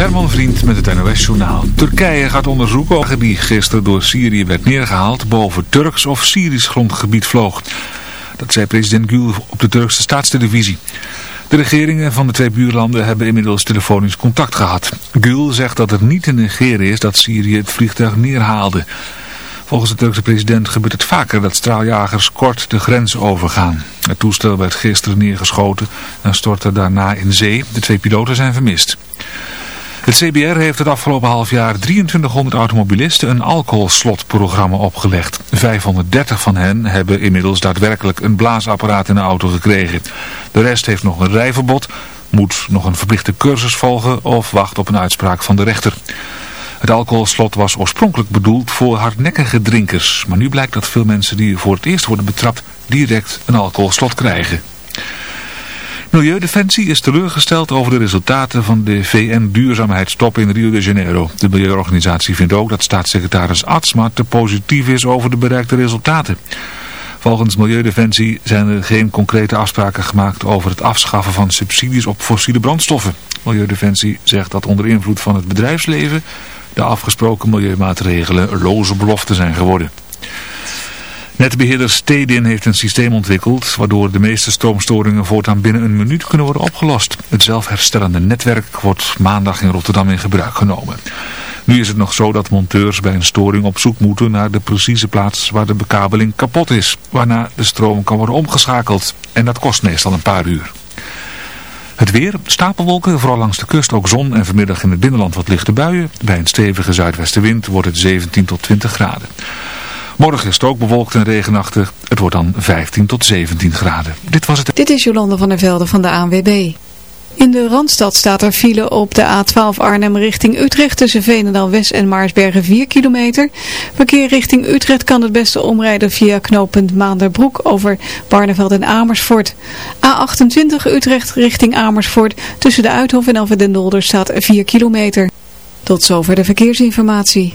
Herman Vriend met het NOS-journaal. Turkije gaat onderzoeken of die gisteren door Syrië werd neergehaald boven Turks of Syrisch grondgebied vloog. Dat zei president Gül op de Turkse staatstelevisie. De regeringen van de twee buurlanden hebben inmiddels telefonisch contact gehad. Gül zegt dat het niet te negeren is dat Syrië het vliegtuig neerhaalde. Volgens de Turkse president gebeurt het vaker dat straaljagers kort de grens overgaan. Het toestel werd gisteren neergeschoten en stortte daarna in zee. De twee piloten zijn vermist. Het CBR heeft het afgelopen half jaar 2300 automobilisten een alcoholslotprogramma opgelegd. 530 van hen hebben inmiddels daadwerkelijk een blaasapparaat in de auto gekregen. De rest heeft nog een rijverbod, moet nog een verplichte cursus volgen of wacht op een uitspraak van de rechter. Het alcoholslot was oorspronkelijk bedoeld voor hardnekkige drinkers, maar nu blijkt dat veel mensen die voor het eerst worden betrapt direct een alcoholslot krijgen. Milieudefensie is teleurgesteld over de resultaten van de VN-duurzaamheidstop in Rio de Janeiro. De milieuorganisatie vindt ook dat staatssecretaris Atsma te positief is over de bereikte resultaten. Volgens Milieudefensie zijn er geen concrete afspraken gemaakt over het afschaffen van subsidies op fossiele brandstoffen. Milieudefensie zegt dat onder invloed van het bedrijfsleven de afgesproken milieumaatregelen loze beloften zijn geworden. Netbeheerder Stedin heeft een systeem ontwikkeld waardoor de meeste stroomstoringen voortaan binnen een minuut kunnen worden opgelost. Het zelfherstellende netwerk wordt maandag in Rotterdam in gebruik genomen. Nu is het nog zo dat monteurs bij een storing op zoek moeten naar de precieze plaats waar de bekabeling kapot is, waarna de stroom kan worden omgeschakeld. En dat kost meestal een paar uur. Het weer, stapelwolken, vooral langs de kust, ook zon en vanmiddag in het binnenland wat lichte buien. Bij een stevige zuidwestenwind wordt het 17 tot 20 graden. Morgen is het ook bewolkt en regenachtig. Het wordt dan 15 tot 17 graden. Dit was het. Dit is Jolande van der Velde van de ANWB. In de Randstad staat er file op de A12 Arnhem richting Utrecht tussen Veenendaal West en Maarsbergen 4 kilometer. Verkeer richting Utrecht kan het beste omrijden via knooppunt Maanderbroek over Barneveld en Amersfoort. A28 Utrecht richting Amersfoort tussen de Uithof en Alphen staat 4 kilometer. Tot zover de verkeersinformatie.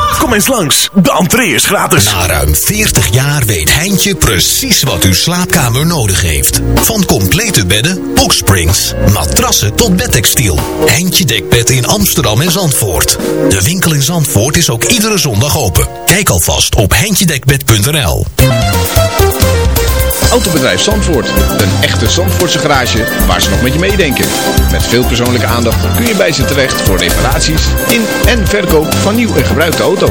Kom eens langs, de entree is gratis. Na ruim 40 jaar weet Heintje precies wat uw slaapkamer nodig heeft. Van complete bedden, boxsprings, matrassen tot bedtextiel. Heintje Dekbed in Amsterdam en Zandvoort. De winkel in Zandvoort is ook iedere zondag open. Kijk alvast op heintjedekbed.nl Autobedrijf Zandvoort. Een echte Zandvoortse garage waar ze nog met je meedenken. Met veel persoonlijke aandacht kun je bij ze terecht voor reparaties in en verkoop van nieuw en gebruikte auto's.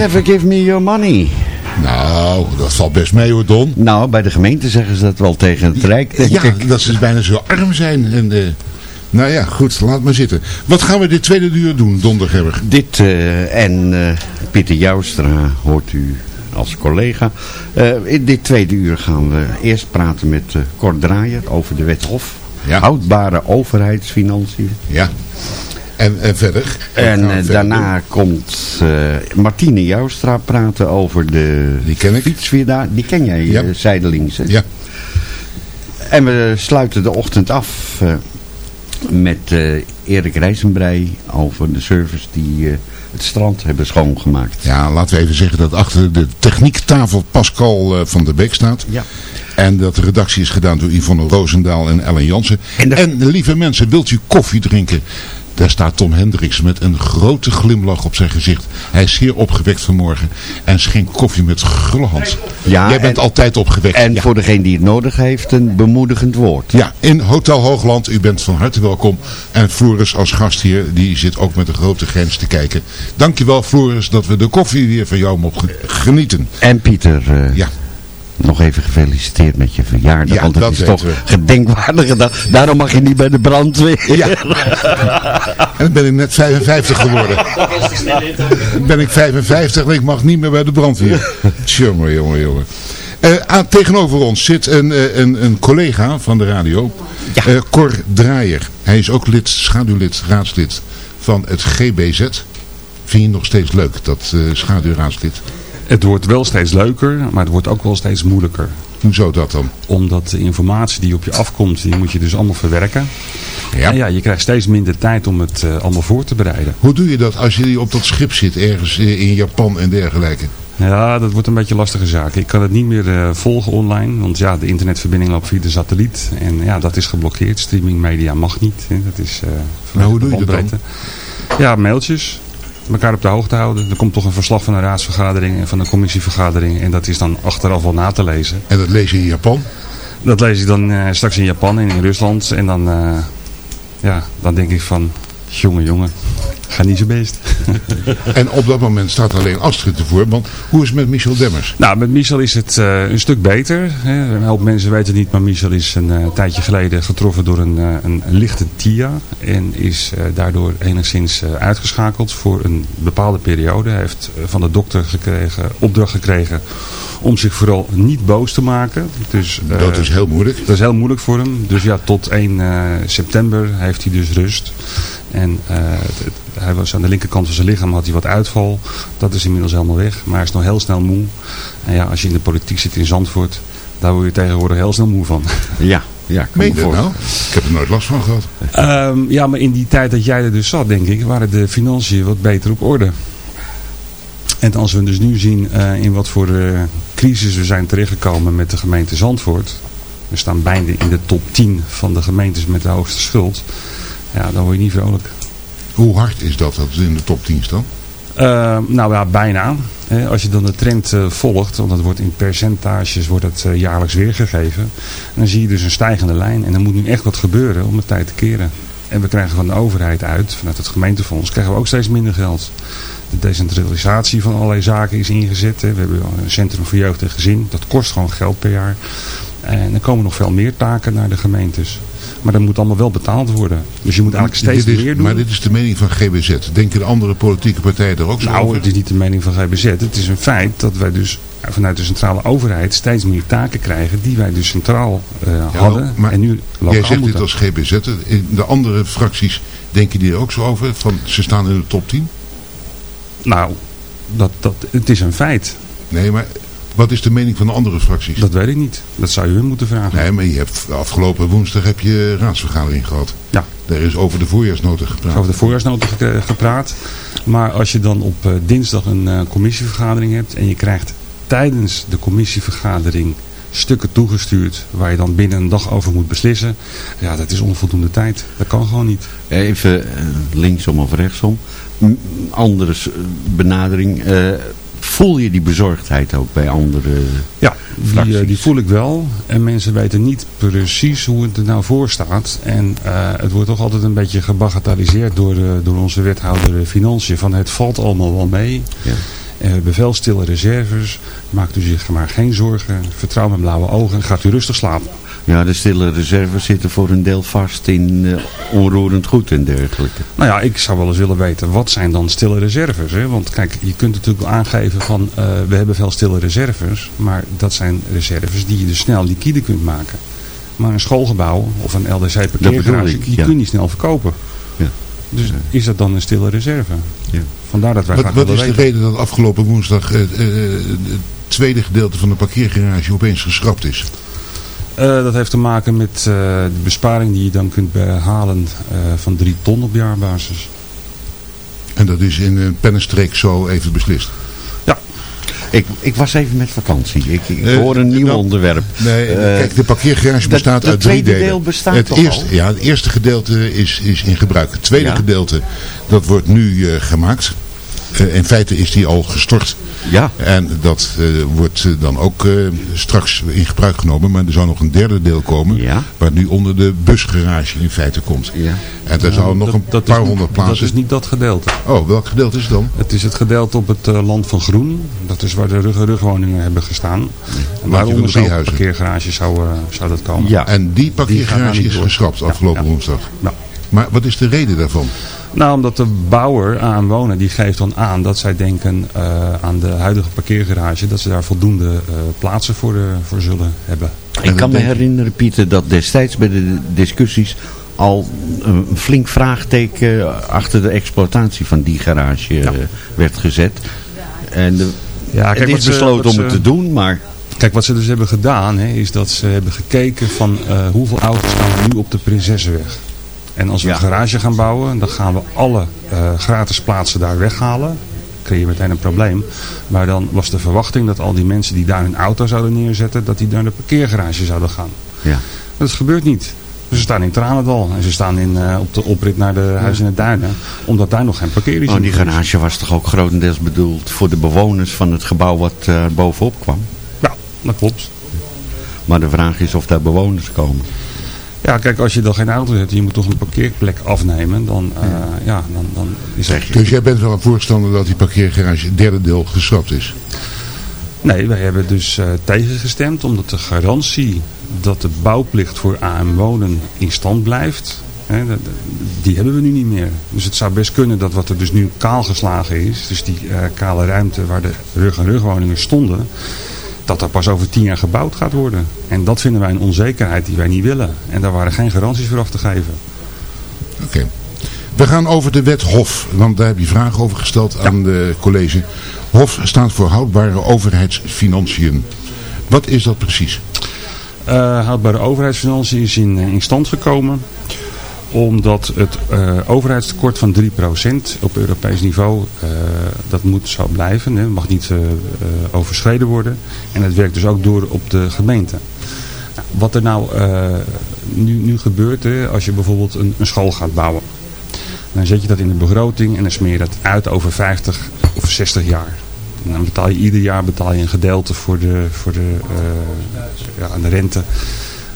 Never give me your money. Nou, dat valt best mee hoor, Don. Nou, bij de gemeente zeggen ze dat wel tegen het Rijk, denk Ja, ik. dat ze bijna zo arm zijn. En, eh, nou ja, goed, laat maar zitten. Wat gaan we dit tweede uur doen, dondergebber? Dit eh, en eh, Pieter Joustra hoort u als collega. In dit tweede uur gaan we eerst praten met Cor Draaier over de wet Hof. Ja. Houdbare overheidsfinanciën. Ja. En, en verder? En we eh, verder daarna komt eh, Martine Joustra praten over de Die ken ik. fietsvierdaag. Die ken jij, Ja. eh, zijdelings. hè? Ja. En we sluiten de ochtend af met Erik Rijzenbrei over de service die het strand hebben schoongemaakt. ja, laten we even zeggen dat achter de techniektafel Pascal van der Beek staat. Ja. En dat de redactie is gedaan door Yvonne Roosendaal en Ellen Jansen. En En, de- lieve mensen, wilt u koffie drinken? Daar staat Tom Hendricks met een grote glimlach op zijn gezicht. Hij is zeer opgewekt vanmorgen en schenkt koffie met gulle hand. Ja, Jij bent en- altijd opgewekt. En ja. voor degene die het nodig heeft, een bemoedigend woord. Ja, in Hotel Hoogland. U bent van harte welkom. En Floris als gastheer, die zit ook met een grote grens te kijken. Dankjewel Floris dat we de koffie weer van jou mogen genieten. En Pieter, eh, Ja, nog even gefeliciteerd met je verjaardag. Ja, want het dat is toch we. gedenkwaardige dag. Daarom mag je niet bij de brandweer. Ja. en dan ben ik net 55 geworden. Dan ben ik 55 en ik mag niet meer bij de brandweer. Tjonge, jongen, jongen. Eh, aan- tegenover ons zit een, eh, een, een collega van de radio, Ja. eh, Cor Draaier. Hij is ook lid, schaduwlid, raadslid van het GBZ. Vind je nog steeds leuk, dat eh schaduwraadslid? Het wordt wel steeds leuker, maar het wordt ook wel steeds moeilijker. Hoezo dat dan? Omdat de informatie die op je afkomt, die moet je dus allemaal verwerken. Ja. En ja, je krijgt steeds minder tijd om het eh, allemaal voor te bereiden. Hoe doe je dat als je op dat schip zit, ergens eh, in Japan en dergelijke? Ja, dat wordt een beetje een lastige zaak. Ik kan het niet meer eh, volgen online, want ja, de internetverbinding loopt via de satelliet. En ja, dat is geblokkeerd. Streaming media mag niet. Hè. Dat is, eh Maar hoe doe je dat dan? Ja, mailtjes. Elkaar op de hoogte houden. Er komt toch een verslag van een raadsvergadering en van een commissievergadering. En dat is dan achteraf wel na te lezen. En dat lees je in Japan? Dat lees ik dan eh, straks in Japan en in Rusland. En dan, eh, ja, dan denk ik van, jongen, jongen, ga niet zo best. En op dat moment staat alleen Astrid ervoor. Want hoe is het met Michel Demmers? nou, met Michel is het eh, een stuk beter. Hè. Een hoop mensen weten het niet, maar Michel is een eh, tijdje geleden getroffen door een, eh, een, lichte TIA. En is daardoor enigszins uitgeschakeld voor een bepaalde periode. Hij heeft van de dokter gekregen, opdracht gekregen om zich vooral niet boos te maken. Dus, Dat is heel moeilijk. Dat is heel moeilijk voor hem. Dus ja, tot 1 eh, september heeft hij dus rust. En eh, het- het- hij was aan de linkerkant van zijn lichaam had hij wat uitval. Dat is inmiddels helemaal weg. Maar hij is nog heel snel moe. En ja, als je in de politiek zit in Zandvoort, daar word je tegenwoordig heel snel moe van. Ja, ja. dat voor- nou? Ik heb er nooit last van gehad. Ehm, ja, maar in die tijd dat jij er dus zat, denk ik, waren de financiën wat beter op orde. En als we dus nu zien eh, in wat voor eh, crisis we zijn terechtgekomen met de gemeente Zandvoort. We staan bijna in de top 10 van de gemeentes met de hoogste schuld. Ja, dan word je niet vrolijk. Hoe hard is dat, dat in de top 10 staan? Eh, nou ja, bijna. Als je dan de trend eh, volgt, want dat wordt in percentages wordt het eh, jaarlijks weergegeven. Dan zie je dus een stijgende lijn. En er moet nu echt wat gebeuren om het tijd te keren. En we krijgen van de overheid uit, vanuit het gemeentefonds, krijgen we ook steeds minder geld. De decentralisatie van allerlei zaken is ingezet. We hebben een centrum voor jeugd en gezin. Dat kost gewoon geld per jaar. En er komen nog veel meer taken naar de gemeentes. Maar dat moet allemaal wel betaald worden. Dus je moet eigenlijk steeds is- meer doen. Maar dit is de mening van GBZ. Denken de andere politieke partijen er ook zo Nou, over? het is niet de mening van GBZ. Het is een feit dat wij dus vanuit de centrale overheid steeds meer taken krijgen die wij dus centraal eh, hadden. maar en nu lokaal Jij zegt dit als GBZ. In de andere fracties denken die er ook zo over? Van, ze staan in de top 10? Nou, dat, dat, het is een feit. Nee, maar wat is de mening van de andere fracties? Dat weet ik niet. Dat zou je hun moeten vragen. Nee, maar je hebt afgelopen woensdag heb je raadsvergadering gehad. Ja. Daar is over de voorjaarsnota gepraat. Over de voorjaarsnota ge- gepraat. Maar als je dan op eh, dinsdag een eh, commissievergadering hebt en je krijgt tijdens de commissievergadering stukken toegestuurd waar je dan binnen een dag over moet beslissen. Ja, dat is onvoldoende tijd. Dat kan gewoon niet. Even eh, linksom of rechtsom. M- Andere s- benadering. Voel je die bezorgdheid ook bij andere Ja, die, eh, die voel ik wel. En mensen weten niet precies hoe het er nou voor staat. En eh, het wordt toch altijd een beetje gebagatelliseerd door, eh, door onze wethouder Financiën. Van het valt allemaal wel mee. Ja. En we hebben veel stille reserves. Maakt u zich maar geen zorgen. Vertrouw met blauwe ogen. Gaat u rustig slapen. Ja, de stille reserves zitten voor een deel vast in eh, onroerend goed en dergelijke. Nou ja, ik zou wel eens willen weten, wat zijn dan stille reserves? Hè? Want kijk, je kunt natuurlijk aangeven van, eh, we hebben veel stille reserves. Maar dat zijn reserves die je dus snel liquide kunt maken. Maar een schoolgebouw of een LDC parkeergarage, die ja. kun je niet snel verkopen. Ja. Dus is dat dan een stille reserve? Ja. Vandaar dat wij Wat, graag wat willen is de weten. reden dat afgelopen woensdag eh, eh, het tweede gedeelte van de parkeergarage opeens geschrapt is? Eh, dat heeft te maken met eh, de besparing die je dan kunt behalen eh, van 3 ton op jaarbasis. En dat is in een pennenstreek zo even beslist. Ik, ik was even met vakantie. Ik, ik hoor een nieuw dan- onderwerp. Nee, Eh, kijk, de parkeergarage bestaat dat uit drie tweede delen. deel bestaat het eerste, al? Ja, het eerste gedeelte is, is in gebruik. Het tweede Ja. gedeelte, dat wordt nu eh, gemaakt. Eh, in feite is die al gestort. Ja. En dat eh, wordt eh, dan ook straks in gebruik genomen. Maar er zou nog een derde deel komen. Ja. Waar nu onder de busgarage in feite komt. Ja. En daar zou nog Dat- een dat paar honderd plaatsen. Dat is niet dat gedeelte. Oh, welk gedeelte is het dan? Het is het gedeelte op het land van Groen. Dat is waar de rug rugwoningen hebben gestaan. En waaronder de zo'n parkeergarage zou, zou dat komen. Ja. En die Die nou parkeergarage niet is geschrapt afgelopen ja. woensdag. Ja. Maar wat is de reden daarvan? Nou, omdat de bouwer aan wonen, die geeft dan aan dat zij denken eh, aan de huidige parkeergarage, dat ze daar voldoende eh, plaatsen voor, eh, voor zullen hebben. Ik kan me herinneren, Pieter, dat destijds bij de discussies al een flink vraagteken achter de exploitatie van die garage werd gezet. En de, Ja, het is besloten om het te doen, maar Kijk, wat ze dus hebben gedaan, hè, is dat ze hebben gekeken van eh, hoeveel auto's staan er nu op de Prinsessenweg. En als we Ja. een garage gaan bouwen, dan gaan we alle eh, gratis plaatsen daar weghalen. Dan creëer je meteen een probleem. Maar dan was de verwachting dat al die mensen die daar hun auto zouden neerzetten, dat die naar de parkeergarage zouden gaan. ja. Dat gebeurt niet. Ze staan in Tranendal en ze staan in, eh, op de oprit naar de Huizen in het Duinen. Omdat daar nog geen parkering Oh, die is. garage was toch ook grotendeels bedoeld voor de bewoners van het gebouw wat eh, bovenop kwam. Ja, dat klopt. Maar de vraag is of daar bewoners komen. Ja, kijk, als je dan geen auto hebt en je moet toch een parkeerplek afnemen, dan, eh, ja, dan, dan is dat... Dus jij bent wel een voorstander dat die parkeergarage derde deel geschrapt is? Nee, wij hebben dus eh, tegengestemd omdat de garantie dat de bouwplicht voor AM wonen in stand blijft, hè, dat- die hebben we nu niet meer. Dus het zou best kunnen dat wat er dus nu kaal geslagen is, dus die eh, kale ruimte waar de rug-en-rugwoningen stonden, dat er pas over tien jaar gebouwd gaat worden. En dat vinden wij een onzekerheid die wij niet willen. En daar waren geen garanties voor af te geven. Oké. We gaan over de wet HOF, want daar heb je vragen over gesteld aan de college. HOF staat voor houdbare overheidsfinanciën. Wat is dat precies? Eh, houdbare overheidsfinanciën is in, eh, in stand gekomen omdat het eh, overheidstekort van 3% op Europees niveau, eh, dat moet zo blijven. Hè. Mag niet eh, overschreden worden. En het werkt dus ook door op de gemeente. Nou, wat er nou nu, nu gebeurt, hè, als je bijvoorbeeld een, een school gaat bouwen. Dan zet je dat in de begroting en dan smeer je dat uit over 50 of 60 jaar. En dan betaal je ieder jaar betaal je een gedeelte voor de, voor de, ja, aan de rente.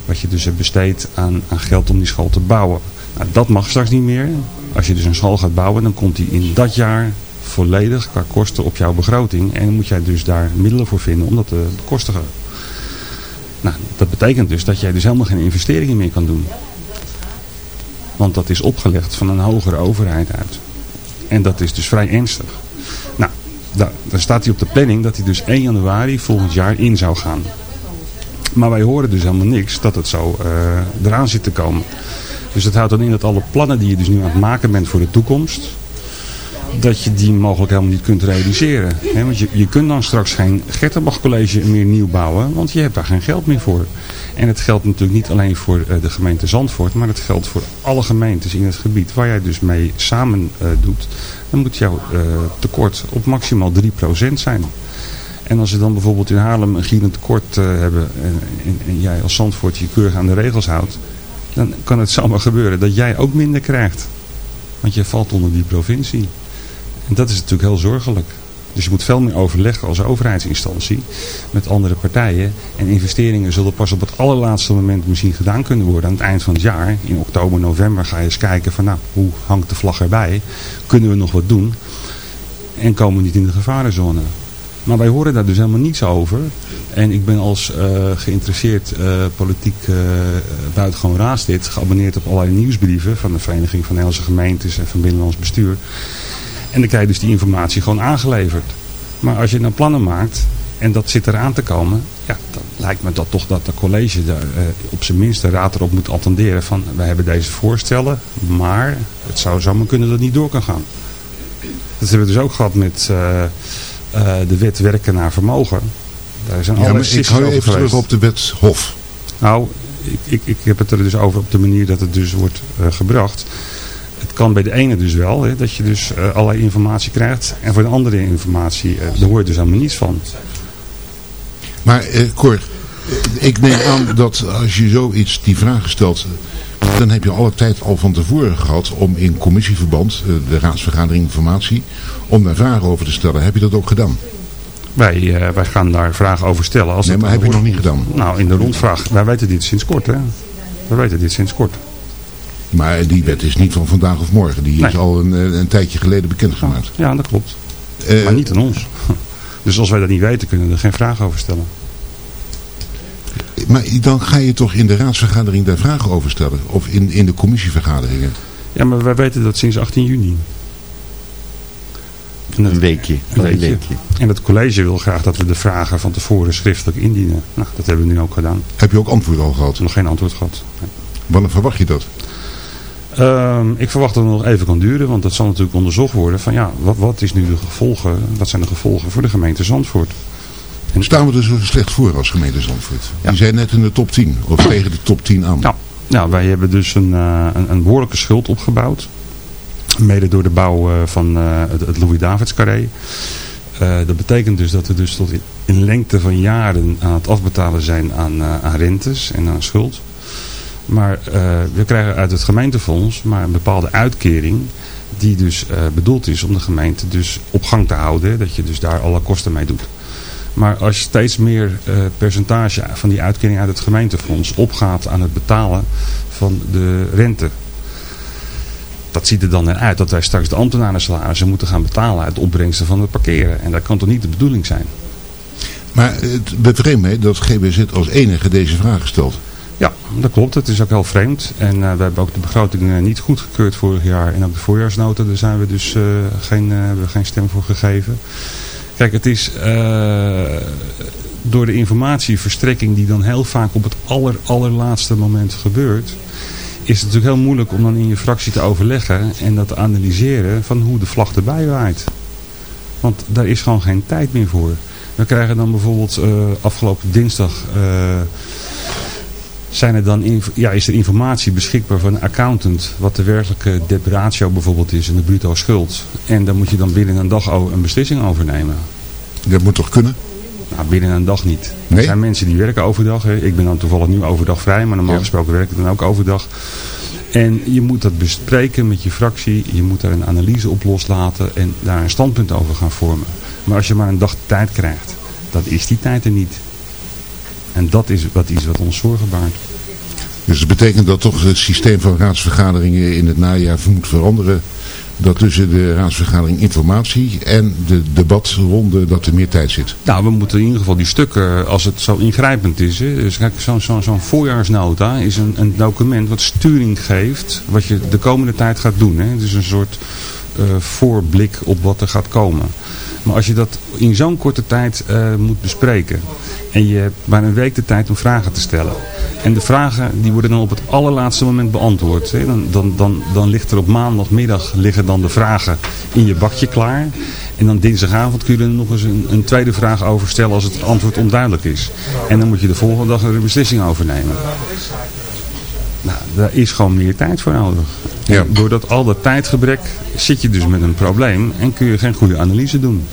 Wat je dus hebt besteed aan, aan geld om die school te bouwen. Nou, dat mag straks niet meer. Als je dus een school gaat bouwen, dan komt die in dat jaar volledig qua kosten op jouw begroting. En dan moet jij dus daar middelen voor vinden om dat te bekostigen. Nou, dat betekent dus dat jij dus helemaal geen investeringen meer kan doen. Want dat is opgelegd van een hogere overheid uit. En dat is dus vrij ernstig. Nou, daar, staat hij op de planning dat hij dus 1 januari volgend jaar in zou gaan. Maar wij horen dus helemaal niks dat het zo eh, eraan zit te komen. Dus dat houdt dan in dat alle plannen die je dus nu aan het maken bent voor de toekomst, dat je die mogelijk helemaal niet kunt realiseren. Want je, je kunt dan straks geen Gertenbach College meer nieuw bouwen, want je hebt daar geen geld meer voor. En het geldt natuurlijk niet alleen voor eh, de gemeente Zandvoort, maar het geldt voor alle gemeentes in het gebied waar jij dus mee samen eh, doet. Dan moet jouw eh, tekort op maximaal 3% zijn. En als ze dan bijvoorbeeld in Haarlem een gierend tekort hebben en, en, en jij als Zandvoort je keurig aan de regels houdt, dan kan het zomaar gebeuren dat jij ook minder krijgt. Want je valt onder die provincie. En dat is natuurlijk heel zorgelijk. Dus je moet veel meer overleggen als overheidsinstantie met andere partijen. En investeringen zullen pas op het allerlaatste moment misschien gedaan kunnen worden aan het eind van het jaar. In oktober, november ga je eens kijken van nou, hoe hangt de vlag erbij? Kunnen we nog wat doen? en komen niet in de gevarenzone. Maar wij horen daar dus helemaal niets over. En ik ben als eh, geïnteresseerd uh, politiek uh, buitengewoon raadslid geabonneerd op allerlei nieuwsbrieven van de Vereniging van Nederlandse Gemeentes en van Binnenlands Bestuur. En dan krijg je dus die informatie gewoon aangeleverd. Maar als je dan plannen maakt en dat zit eraan te komen, ja, dan lijkt me dat toch dat de college daar op zijn minst raad erop moet attenderen van wij hebben deze voorstellen, maar het zou zomaar kunnen dat het niet door kan gaan. Dat hebben we dus ook gehad met de wet werken naar vermogen. Daar zijn ja, maar ik hou even terug op de wet Hof. Nou, ik, ik, ik heb het er dus over op de manier dat het dus wordt uh, gebracht. Het kan bij de ene dus wel, hè, dat je dus uh, allerlei informatie krijgt. En voor de andere informatie, daar hoor je dus helemaal niets van. Maar Cor, ik neem aan dat als je zoiets die vraag stelt... dan heb je alle tijd al van tevoren gehad om in commissieverband... de raadsvergadering informatie, om daar vragen over te stellen. Heb je dat ook gedaan? Wij, uh, wij gaan daar vragen over stellen. Als nee, maar heb je nog niet gedaan? Nou, in de rondvraag. Wij weten dit sinds kort, hè. Wij weten dit sinds kort. Maar die wet is niet van vandaag of morgen. Die nee. is al een, eh, een tijdje geleden bekendgemaakt. Ja, dat klopt. Uh, maar niet aan ons. Dus als wij dat niet weten, kunnen we er geen vragen over stellen. Maar dan ga je toch in de raadsvergadering daar vragen over stellen? Of in, in de commissievergaderingen? Ja, maar wij weten dat sinds 18 juni. Een weekje. Een weekje. En het college wil graag dat we de vragen van tevoren schriftelijk indienen. Nou, dat hebben we nu ook gedaan. Heb je ook antwoord al gehad? Nog geen antwoord gehad. Nee. Wanneer verwacht je dat? Um, ik verwacht dat het nog even kan duren, want dat zal natuurlijk onderzocht worden van ja, wat, wat is nu de gevolgen, wat zijn de gevolgen voor de gemeente Zandvoort? En Staan we er zo slecht voor als gemeente Zandvoort? Ja. Die zijn net in de top 10, of tegen de top 10 aan. Nou, nou wij hebben dus een, uh, een, een behoorlijke schuld opgebouwd. Mede door de bouw eh, van eh, het, het Louis-Davids carré. Uh, dat betekent dus dat we dus tot in lengte van jaren aan het afbetalen zijn aan, aan rentes en aan schuld. Maar we krijgen uit het gemeentefonds maar een bepaalde uitkering die dus bedoeld is om de gemeente dus op gang te houden. Dat je dus daar alle kosten mee doet. Maar als steeds meer percentage van die uitkering uit het gemeentefonds opgaat aan het betalen van de rente dat ziet er dan uit dat wij straks de ambtenaren salarissen moeten gaan betalen uit de opbrengsten van het parkeren. En dat kan toch niet de bedoeling zijn? Maar het bevreemdt mij dat GBZ als enige deze vraag stelt. Ja, dat klopt. Het is ook heel vreemd. En uh, we hebben ook de begroting uh, niet goedgekeurd vorig jaar. En ook de voorjaarsnota, daar zijn we dus uh, geen, hebben we geen stem voor gegeven. Kijk, het is door de informatieverstrekking die dan heel vaak op het aller, allerlaatste moment gebeurt is het natuurlijk heel moeilijk om dan in je fractie te overleggen en dat te analyseren van hoe de vlag erbij waait. Want daar is gewoon geen tijd meer voor. We krijgen dan bijvoorbeeld uh, afgelopen dinsdag uh, zijn er dan ja, is er informatie beschikbaar van een accountant wat de werkelijke debt ratio bijvoorbeeld is en de bruto schuld. En daar moet je dan binnen een dag een beslissing over nemen. Dat moet toch kunnen? Nou, binnen een dag niet. Nee? Er zijn mensen die werken overdag. Hè. Ik ben dan toevallig nu overdag vrij, maar normaal ja. gesproken werk ik dan ook overdag. En je moet dat bespreken met je fractie. Je moet daar een analyse op loslaten en daar een standpunt over gaan vormen. Maar als je maar een dag tijd krijgt, dan is die tijd er niet. En dat is wat, iets wat ons zorgen baart. Dus het betekent dat toch het systeem van raadsvergaderingen in het najaar moet veranderen dat tussen de raadsvergadering informatie en de debatronde dat er meer tijd zit. Nou, we moeten in ieder geval die stukken, als het zo ingrijpend is. Hè, dus kijk, zo'n zo, zo voorjaarsnota is een, een, document wat sturing geeft wat je de komende tijd gaat doen. Hè. Het is een soort uh, voorblik op wat er gaat komen. Maar als je dat in zo'n korte tijd uh, moet bespreken en je hebt maar een week de tijd om vragen te stellen. En de vragen die worden dan op het allerlaatste moment beantwoord. Hè. Dan, dan, dan, dan ligt er op maandagmiddag liggen dan de vragen in je bakje klaar. En dan dinsdagavond kun je er nog eens een, een, tweede vraag over stellen als het antwoord onduidelijk is. En dan moet je de volgende dag er een beslissing over nemen. Nou, daar is gewoon meer tijd voor nodig. Ja. Doordat al dat tijdgebrek zit je dus met een probleem en kun je geen goede analyse doen.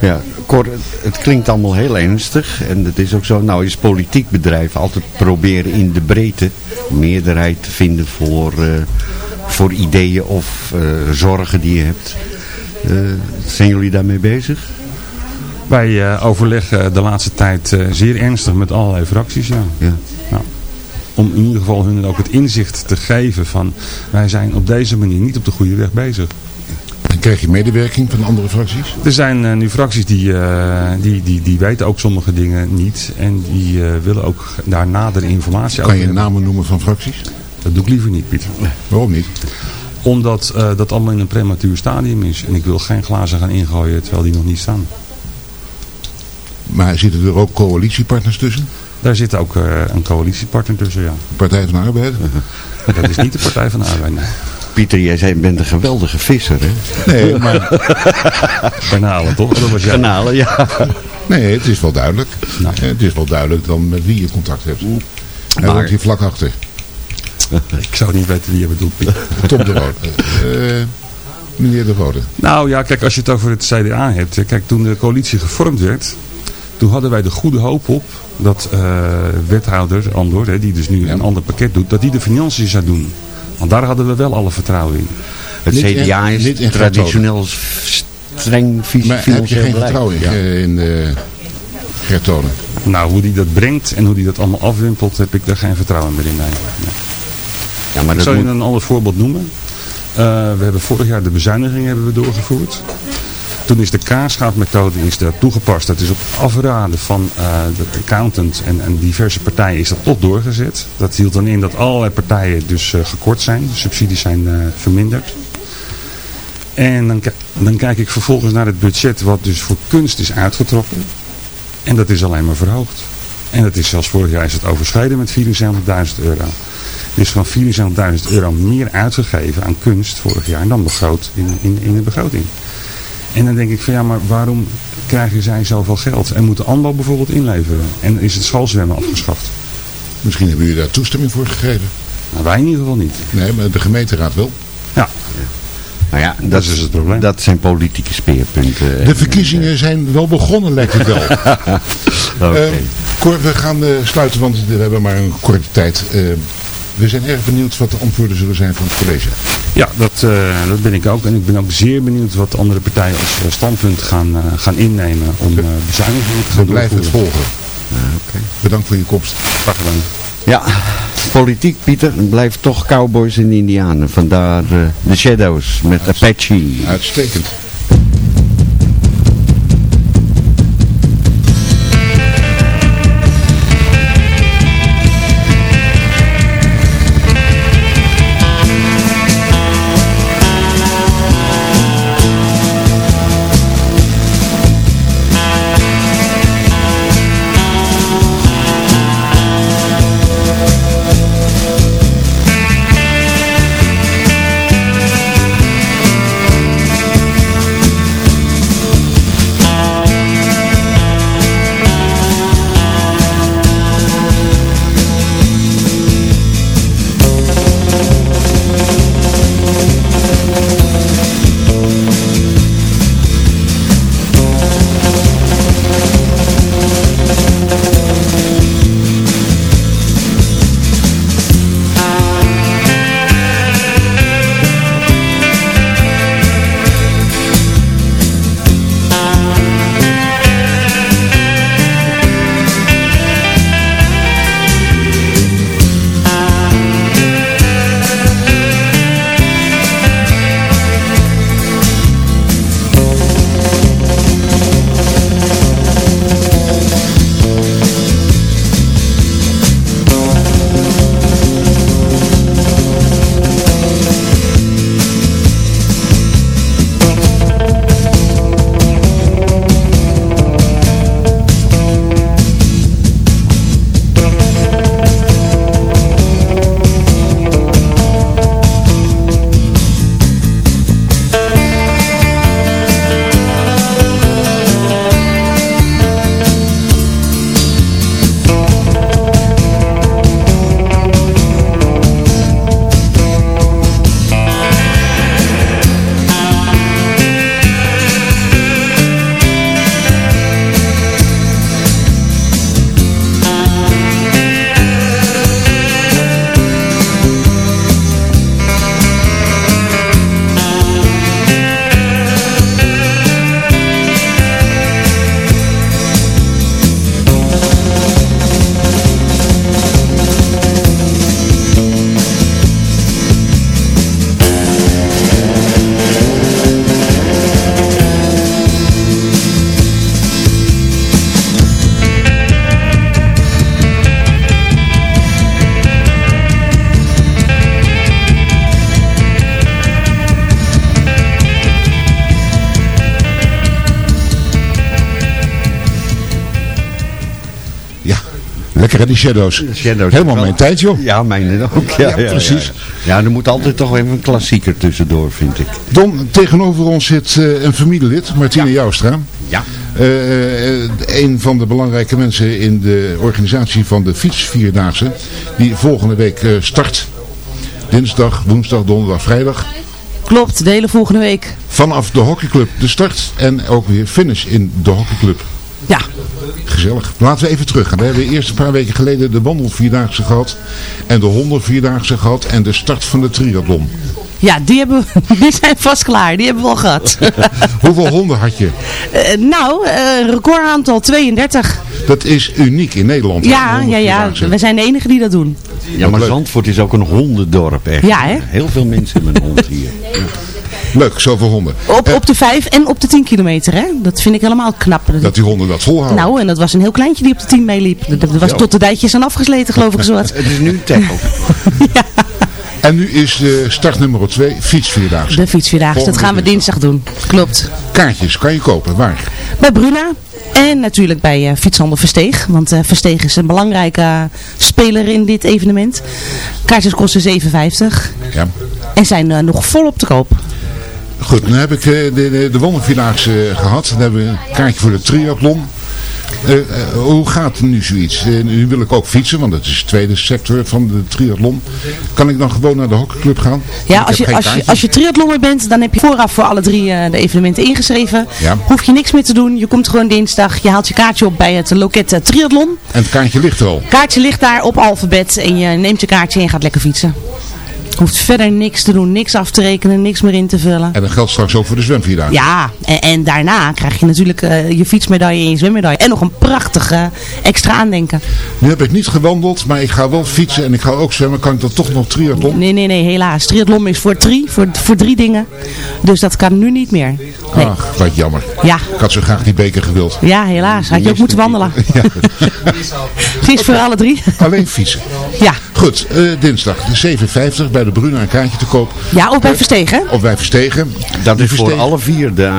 Ja, Cor, het klinkt allemaal heel ernstig. En het is ook zo, nou is politiek bedrijf altijd proberen in de breedte meerderheid te vinden voor, uh, voor ideeën of uh, zorgen die je hebt. Uh, zijn jullie daarmee bezig? Wij overleggen de laatste tijd zeer ernstig met allerlei fracties, ja. ja. Om in ieder geval hun ook het inzicht te geven van wij zijn op deze manier niet op de goede weg bezig. Krijg je medewerking van andere fracties? Er zijn eh, nu fracties die, eh, die, die, die weten ook sommige dingen niet. En die eh, willen ook daar nadere informatie Kan over je hebben. namen noemen van fracties? Dat doe ik liever niet, Pieter. Waarom niet? Omdat dat allemaal in een prematuur stadium is. En ik wil geen glazen gaan ingooien terwijl die nog niet staan. Maar zitten er ook coalitiepartners tussen? Daar zit ook eh, een coalitiepartner tussen, ja. Partij van de Arbeid? Dat is niet de Partij van de Arbeid. nee. Pieter, jij zei, bent een geweldige visser, hè? Nee, maar Garnalen, toch? Dat was jij. Kanalen, ja. nee, het is wel duidelijk. Nou. Het is wel duidelijk dan met wie je contact hebt. Hij Maar- woont hier vlak achter. Ik zou niet weten wie je bedoelt, Pieter. Tom de Rode. Eh, meneer de Rode. Nou ja, kijk, als je het over het CDA hebt. Kijk, toen de coalitie gevormd werd, toen hadden wij de goede hoop op dat eh, wethouder Andor, hè, die dus nu een ander pakket doet, dat die de financiën zou doen. Want daar hadden we wel alle vertrouwen in. Het Niet in- CDA is traditioneel streng fys- Maar heb je financieel geen beleid. vertrouwen in, Ja. eh, in eh, Gert Tonen? Nou, hoe die dat brengt en hoe die dat allemaal afwimpelt, heb ik daar geen vertrouwen meer in. Nee. Ja, maar Ik zal je moet... een ander voorbeeld noemen. We hebben vorig jaar de bezuiniging hebben we doorgevoerd. Toen is de kaarschaafmethode is daar toegepast. Dat is op afraden van eh, de accountant en, en diverse partijen is dat toch doorgezet. Dat hield dan in dat allerlei partijen dus eh, gekort zijn. De subsidies zijn eh, verminderd. En dan, dan kijk ik vervolgens naar het budget wat dus voor kunst is uitgetrokken. En dat is alleen maar verhoogd. En dat is zelfs vorig jaar is het overschreden met 74.000 euro. Er is van 74.000 euro meer uitgegeven aan kunst vorig jaar dan begroot in, in de begroting. En dan denk ik van ja, maar waarom krijgen zij zoveel geld? En moet de ANBO bijvoorbeeld inleveren? En is het schoolzwemmen afgeschaft? Misschien hebben jullie daar toestemming voor gegeven. Nou, wij in ieder geval niet. Nee, maar de gemeenteraad wel. Ja, Nou ja, dat, dat is het probleem. dat zijn politieke speerpunten. De verkiezingen zijn wel begonnen, lijkt het wel. Oké. Eh, Cor, we gaan eh, sluiten, want we hebben maar een korte tijd. Eh, we zijn erg benieuwd wat de antwoorden zullen zijn van het college. ja dat, eh, dat ben ik ook. En ik ben ook zeer benieuwd wat andere partijen als eh, standpunt gaan, eh, gaan innemen om eh, bezuinigingen te We gaan blijven het volgen. Bedankt voor je komst. Graag gedaan. Ja, politiek, Pieter, blijft toch cowboys en indianen. Vandaar eh, de Shadows met Apache. Uitstekend. Lekker hè, die Shadows. Shadows. Helemaal mijn tijd, joh. Ja, mijn ook. Ja, Ja, precies. Ja, ja, er moet altijd toch even een klassieker tussendoor, vind ik. Don, tegenover ons zit eh, een familielid, Martine Joustra. Ja. Eh, eh, een van de belangrijke mensen in de organisatie van de fietsvierdaagse. Die volgende week eh, start. Dinsdag, woensdag, donderdag, vrijdag. Klopt, de hele volgende week. Vanaf de hockeyclub de start en ook weer finish in de hockeyclub. Ja. Gezellig. Laten we even teruggaan. We hebben eerst een paar weken geleden de wandelvierdaagse gehad. En de hondenvierdaagse gehad. En de start van de triathlon. Ja, die, hebben, die zijn vast klaar. Die hebben we al gehad. Hoeveel honden had je? Eh, nou, eh recordaantal 32. Dat is uniek in Nederland. Ja, ja, ja. We zijn de enige die dat doen. Ja, maar Zandvoort is ook een hondendorp, echt. Ja, hè? Heel veel mensen hebben een hond hier. Leuk, zoveel honden. Op, op de 5 en op de 10 kilometer, hè. Dat vind ik helemaal knap. Dat die honden dat volhouden. Nou, en dat was een heel kleintje die op de 10 meeliep. Dat, dat was Ja. tot de dijtjes aan afgesleten, geloof ik zo wat. Het is nu een tackle. En nu is de start nummer 2 fietsvierdaagse. De fietsvierdaagse, dat gaan we dinsdag doen. Klopt. Kaartjes kan je kopen. Waar? Bij Bruna. En natuurlijk bij eh, Fietshandel Versteeg. Want eh, Versteeg is een belangrijke eh, speler in dit evenement. Kaartjes kosten 7,50. Ja. En zijn eh, nog volop te koop. Goed, dan heb ik eh, de, de, de eh, gehad. Dan hebben we een kaartje voor de triathlon. Eh, hoe gaat nu zoiets? Nu wil ik ook fietsen, want dat is de tweede sector van de triathlon. Kan ik dan gewoon naar de hockeyclub gaan? Ja, als je, als, je, als je triathlonner bent, dan heb je vooraf voor alle drie de evenementen ingeschreven. Ja. Hoef je niks meer te doen. Je komt gewoon dinsdag. Je haalt je kaartje op bij het loket triathlon. En het kaartje ligt er al. Kaartje ligt daar op alfabet. En je neemt je kaartje en gaat lekker fietsen. Hoeft verder niks te doen. Niks af te rekenen. Niks meer in te vullen. En dat geldt straks ook voor de zwemvierdaagse. Ja, en, en daarna krijg je natuurlijk eh, je fietsmedaille en je zwemmedaille. En nog een prachtige extra aandenken. Nu heb ik niet gewandeld, maar ik ga wel fietsen en ik ga ook zwemmen. Kan ik dan toch nog triathlon? Nee, nee, nee, helaas. Triathlon is voor drie, voor, voor drie dingen. Dus dat kan nu niet meer. Nee. Ach, wat jammer. Ja. Ik had zo graag die beker gewild. Ja, helaas. Had je ook moeten wandelen. Ja. Het is voor alle drie. Alleen fietsen. Ja. Goed, eh, dinsdag de 7,50 bij de Bruna een kaartje te koop. Ja, of bij Verstegen. Of bij Verstegen. Dat is voor Verstegen- alle vier de,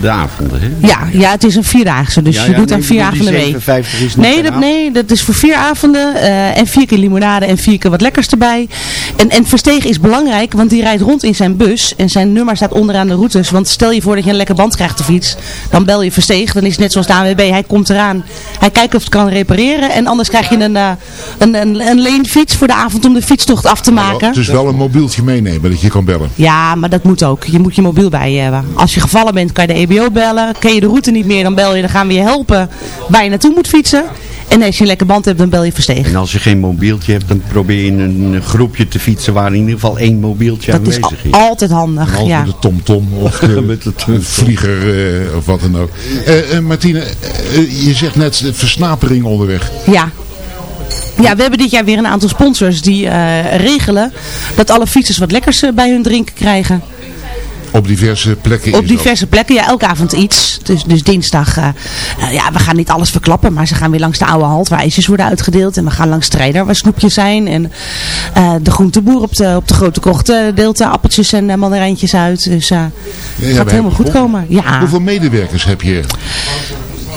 de avonden, hè? Ja, ja, het is een vierdaagse, dus Ja, je ja, doet nee, dan vier avonden mee. 57 is niet Nee dat, nee, dat is voor vier avonden eh, en vier keer limonade en vier keer wat lekkers erbij. En, en Verstegen is belangrijk, want die rijdt rond in zijn bus en zijn nummer staat onderaan de routes. Want stel je voor dat je een lekker band krijgt op fiets, dan bel je Versteeg. Dan is het net zoals de ANWB, hij komt eraan, hij kijkt of het kan repareren. En anders krijg je een, eh, een, een, een leenfiets voor de avond om de fietstocht af te maken. Dus wel een mobieltje meenemen dat je kan bellen. Ja, maar dat moet ook. Je moet je mobiel bij je hebben. Als je gevallen bent, kan je de EBO bellen. Ken je de route niet meer, dan bel je. Dan gaan we je helpen waar je naartoe moet fietsen. En als je een lekker band hebt, dan bel je verstegen. En als je geen mobieltje hebt, dan probeer je in een groepje te fietsen waar in ieder geval één mobieltje Dat is aanwezig is. al- altijd handig. Ja. de TomTom of de, Met de vlieger eh, of wat dan ook. Eh, eh, Martine, eh, je zegt net de versnapering onderweg. ja. Ja, we hebben dit jaar weer een aantal sponsors die eh, regelen dat alle fietsers wat lekkers eh, bij hun drinken krijgen. Op diverse plekken Op dat. diverse plekken, ja, elke avond iets. Dus, dus dinsdag, eh, eh, ja, we gaan niet alles verklappen, maar ze gaan weer langs de oude halt waar ijsjes worden uitgedeeld. En we gaan langs Strijder waar snoepjes zijn. En de groenteboer op de, op de grote kocht deelt de appeltjes en mandarijntjes uit. Dus het ja, gaat helemaal goed komen. Ja. Hoeveel medewerkers heb je?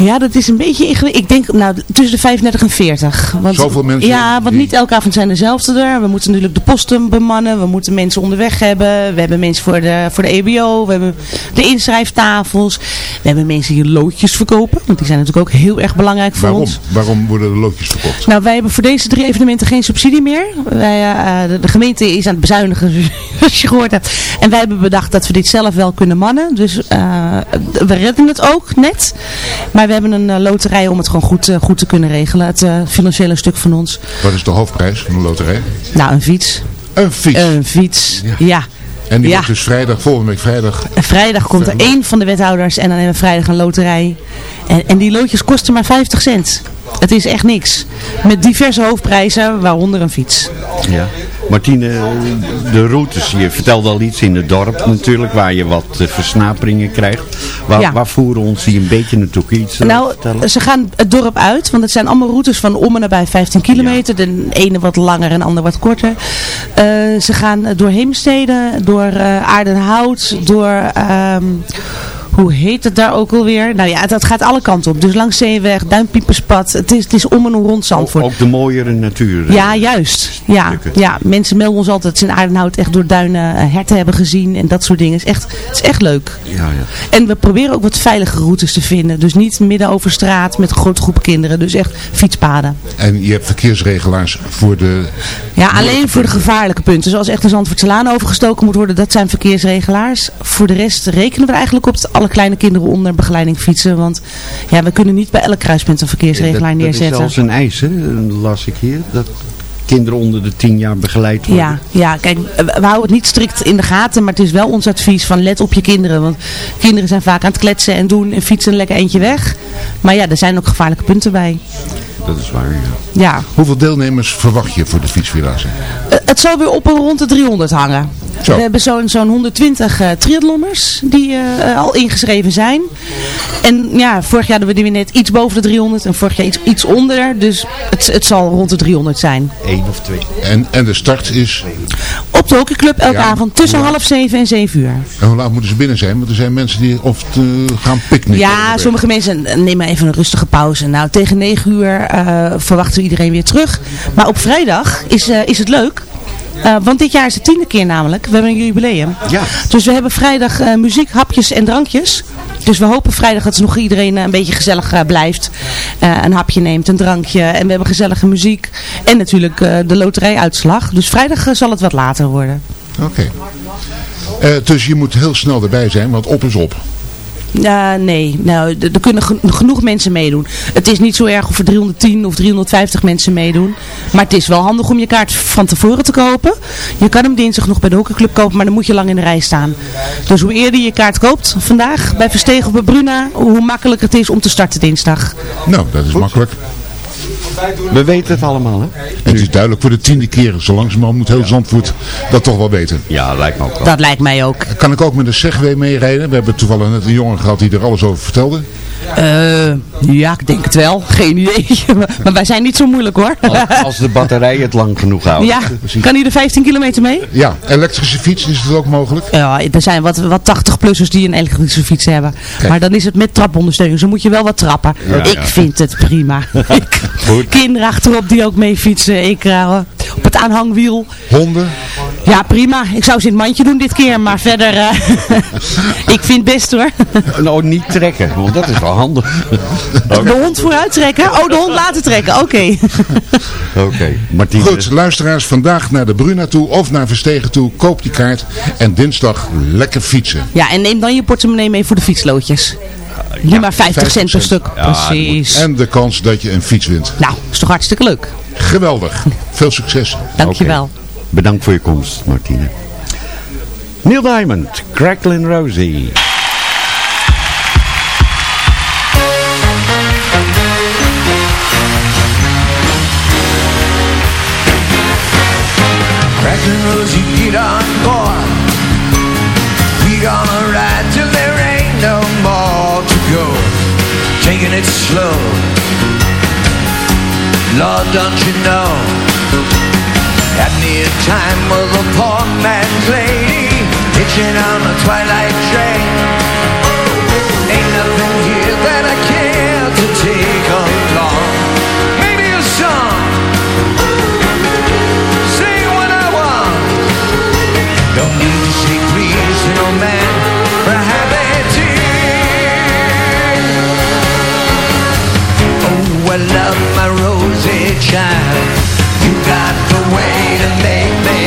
Ja, dat is een beetje ingewikkeld. Ik denk nou, tussen de 35 en 40. Want, Zoveel mensen Ja, want die- niet elke avond zijn dezelfde er. We moeten natuurlijk de posten bemannen. We moeten mensen onderweg hebben. We hebben mensen voor de, voor de EBO. We hebben de inschrijftafels. We hebben mensen die loodjes verkopen. Want die zijn natuurlijk ook heel erg belangrijk voor Waarom? ons. Waarom worden de loodjes verkocht? Nou, wij hebben voor deze drie evenementen geen subsidie meer. Wij, eh, de, de gemeente is aan het bezuinigen, zoals je gehoord hebt. En wij hebben bedacht dat we dit zelf wel kunnen mannen. Dus eh, we redden het ook net. Maar we hebben een eh, loterij om het gewoon goed, eh, goed te kunnen regelen. Het eh, financiële stuk van ons. Wat is de hoofdprijs van de loterij? Nou, een fiets. Een fiets. Een fiets, ja. en die ja. wordt dus vrijdag, volgende week vrijdag. Vrijdag komt er één van de wethouders en dan hebben we vrijdag een loterij. En, en die loodjes kosten maar 50 cent. Het is echt niks. Met diverse hoofdprijzen, waaronder een fiets. Ja. Martine, de routes, je vertelde al iets in het dorp natuurlijk, waar je wat eh, versnaperingen krijgt. Waar, Ja. waar voeren ons die een beetje naartoe? Iets eh, Nou, ze gaan het dorp uit, want het zijn allemaal routes van om en nabij 15 kilometer. De ene wat langer en de ander wat korter. Eh, ze gaan door Heemstede, door eh Aardenhout, door... ehm, hoe heet het daar ook alweer? Nou ja, dat gaat alle kanten op. Dus langs Zeeweg, Duinpieperspad. Het is, het is om en rond Zandvoort. Ook de mooiere natuur. eh, Ja, juist. Ja, ja, mensen melden ons altijd dat ze in Aardenhout echt door duinen eh, herten hebben gezien en dat soort dingen. Het is echt, het is echt leuk. Ja, ja. En we proberen ook wat veilige routes te vinden. Dus niet midden over straat met een grote groep kinderen. Dus echt fietspaden. En je hebt verkeersregelaars voor de... Ja, alleen voor de gevaarlijke punten. Zoals echt de Zandvoortselaan overgestoken moet worden. Dat zijn verkeersregelaars. Voor de rest rekenen we eigenlijk op dat alle kleine kinderen onder begeleiding fietsen. Want ja, we kunnen niet bij elk kruispunt een verkeersregelaar dat, dat neerzetten. is zelfs een eis, hè? las ik hier. Dat kinderen onder de tien jaar begeleid worden. Ja, ja, kijk, we houden het niet strikt in de gaten, maar het is wel ons advies van let op je kinderen. Want kinderen zijn vaak aan het kletsen en doen en fietsen lekker eentje weg. Maar ja, er zijn ook gevaarlijke punten bij. Dat is waar, ja. Ja, Hoeveel deelnemers verwacht je voor de fietsvierdaagse? Eh, het zal weer op een rond de 300 hangen. Zo. We hebben zo'n zo'n 120 eh triathlonners die eh, al ingeschreven zijn. En ja, vorig jaar hadden we die weer net iets boven de 300 en vorig jaar iets, iets onder. Dus het, het zal rond de 300 zijn. Eén of twee. En, en de start is... De hockeyclub elke Ja. avond tussen Ja. half zeven en zeven uur. En hoe laat moeten ze binnen zijn? Want er zijn mensen die of te gaan picknicken. Ja, sommige mensen eh, nemen even een rustige pauze. Nou, tegen 9 uur eh, verwachten we iedereen weer terug. Maar op vrijdag is, eh, is het leuk. Eh, want dit jaar is de tiende keer namelijk. We hebben een jubileum. Ja. Dus we hebben vrijdag eh, muziek, hapjes en drankjes. Dus we hopen vrijdag dat nog iedereen eh, een beetje gezellig blijft. Een hapje neemt, een drankje. En we hebben gezellige muziek. En natuurlijk de loterijuitslag. Dus vrijdag zal het wat later worden. Oké. Dus je moet heel snel erbij zijn, want op is op. Ja, nee, nou, er kunnen gen- genoeg mensen meedoen. Het is niet zo erg of er 310 of 350 mensen meedoen. Maar het is wel handig om je kaart van tevoren te kopen. Je kan hem dinsdag nog bij de hockeyclub kopen, maar dan moet je lang in de rij staan. Dus hoe eerder je je kaart koopt vandaag bij Verstegen of bij Bruna, hoe makkelijker het is om te starten dinsdag. Nou, dat is makkelijk. We weten het allemaal, hè? Het is duidelijk voor de tiende keer. Zo langzamerhand moet heel Zandvoort dat toch wel weten. Ja, lijkt me ook wel. Dat lijkt mij ook. Kan ik ook met een Segway meerijden? We hebben toevallig net een jongen gehad die er alles over vertelde. Eh, ja, ik denk het wel. Geen idee. maar wij zijn niet zo moeilijk hoor. Als, de batterij het lang genoeg houdt. ja, kan hij er 15 kilometer mee? Ja, elektrische fiets, is het ook mogelijk? Ja, er zijn wat, wat 80-plussers die een elektrische fiets hebben. Maar dan is het met trapondersteuning. Dus dan moet je wel wat trappen. Ja, ik ja. vind het prima. Goed. Kinderen achterop die ook mee fietsen. Ik eh, op het aanhangwiel. Honden? Ja, prima. Ik zou ze in het mandje doen dit keer. Maar verder, eh, ik vind het best hoor. Nou, niet trekken, want dat is wel handig. De hond vooruit trekken. Oh, de hond laten trekken. Oké. Oké, Martien. Goed, luisteraars, vandaag naar de Bruna toe of naar Verstegen toe. Koop die kaart en dinsdag lekker fietsen. Ja, en neem dan je portemonnee mee voor de fietslootjes. Nu maar 50 cent per stuk. Precies. En de kans dat je een fiets wint. Nou, is toch hartstikke leuk. Geweldig. Veel succes. Dankjewel. Bedankt voor je komst, Martine. Neil Diamond, Cracklin' Rosie. Cracking Rosie, get on board. We gonna ride till there ain't no more to go. Taking it slow. Lord, don't you know? Had me a time with a poor man's lady, hitching on a twilight train. Ain't nothing here that I care to take along. Maybe a song say what I want. Don't need to say please to no man for a happy. Oh, I love my rosy child. You got the way to make me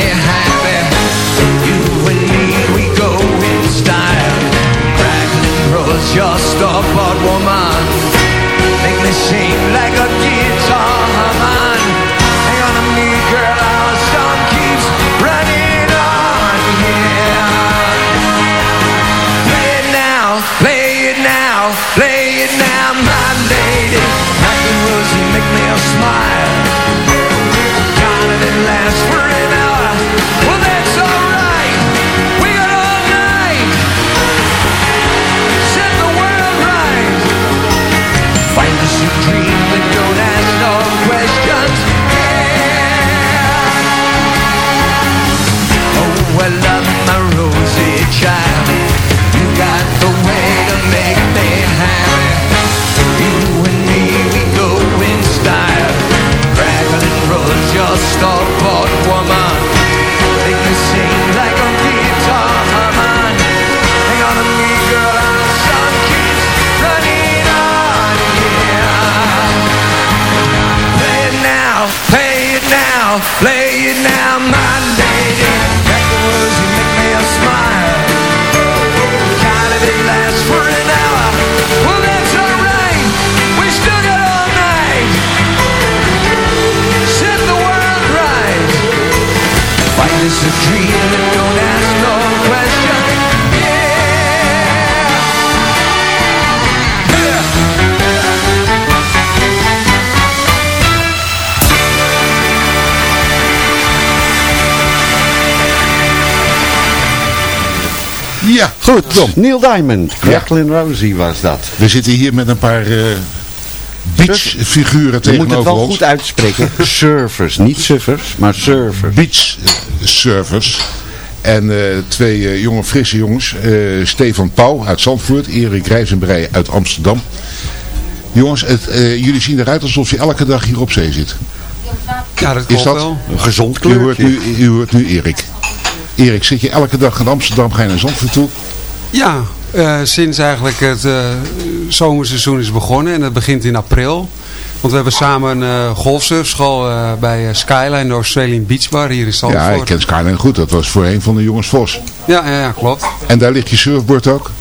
Goed, Neil Diamond. Jacqueline Rosie was dat. We zitten hier met een paar eh beachfiguren Je moet het tegenover wel ons. goed uitspreken. surfers, niet surfers, maar surfers. Beach surfers. En eh, twee eh, jonge frisse jongens. eh, Stefan Pauw uit Zandvoort. Erik Rijzenbrei uit Amsterdam. Jongens, het, eh, jullie zien eruit alsof je elke dag hier op zee zit. Ja, dat Is dat? wel. Een gezond U hoort, kleurtje. nu, u hoort nu Erik. Erik, zit je elke dag in Amsterdam, ga je naar Zandvoort toe? Ja, eh, sinds eigenlijk het eh, zomerseizoen is begonnen en dat begint in april. Want we hebben samen een eh, golfsurfschool bij Skyline, de Australian Beach Bar hier in Zandvoort. Ja, ik ken Skyline goed. Dat was voorheen van de jongens Vos. Ja, ja, ja, klopt. En daar ligt je surfboard ook?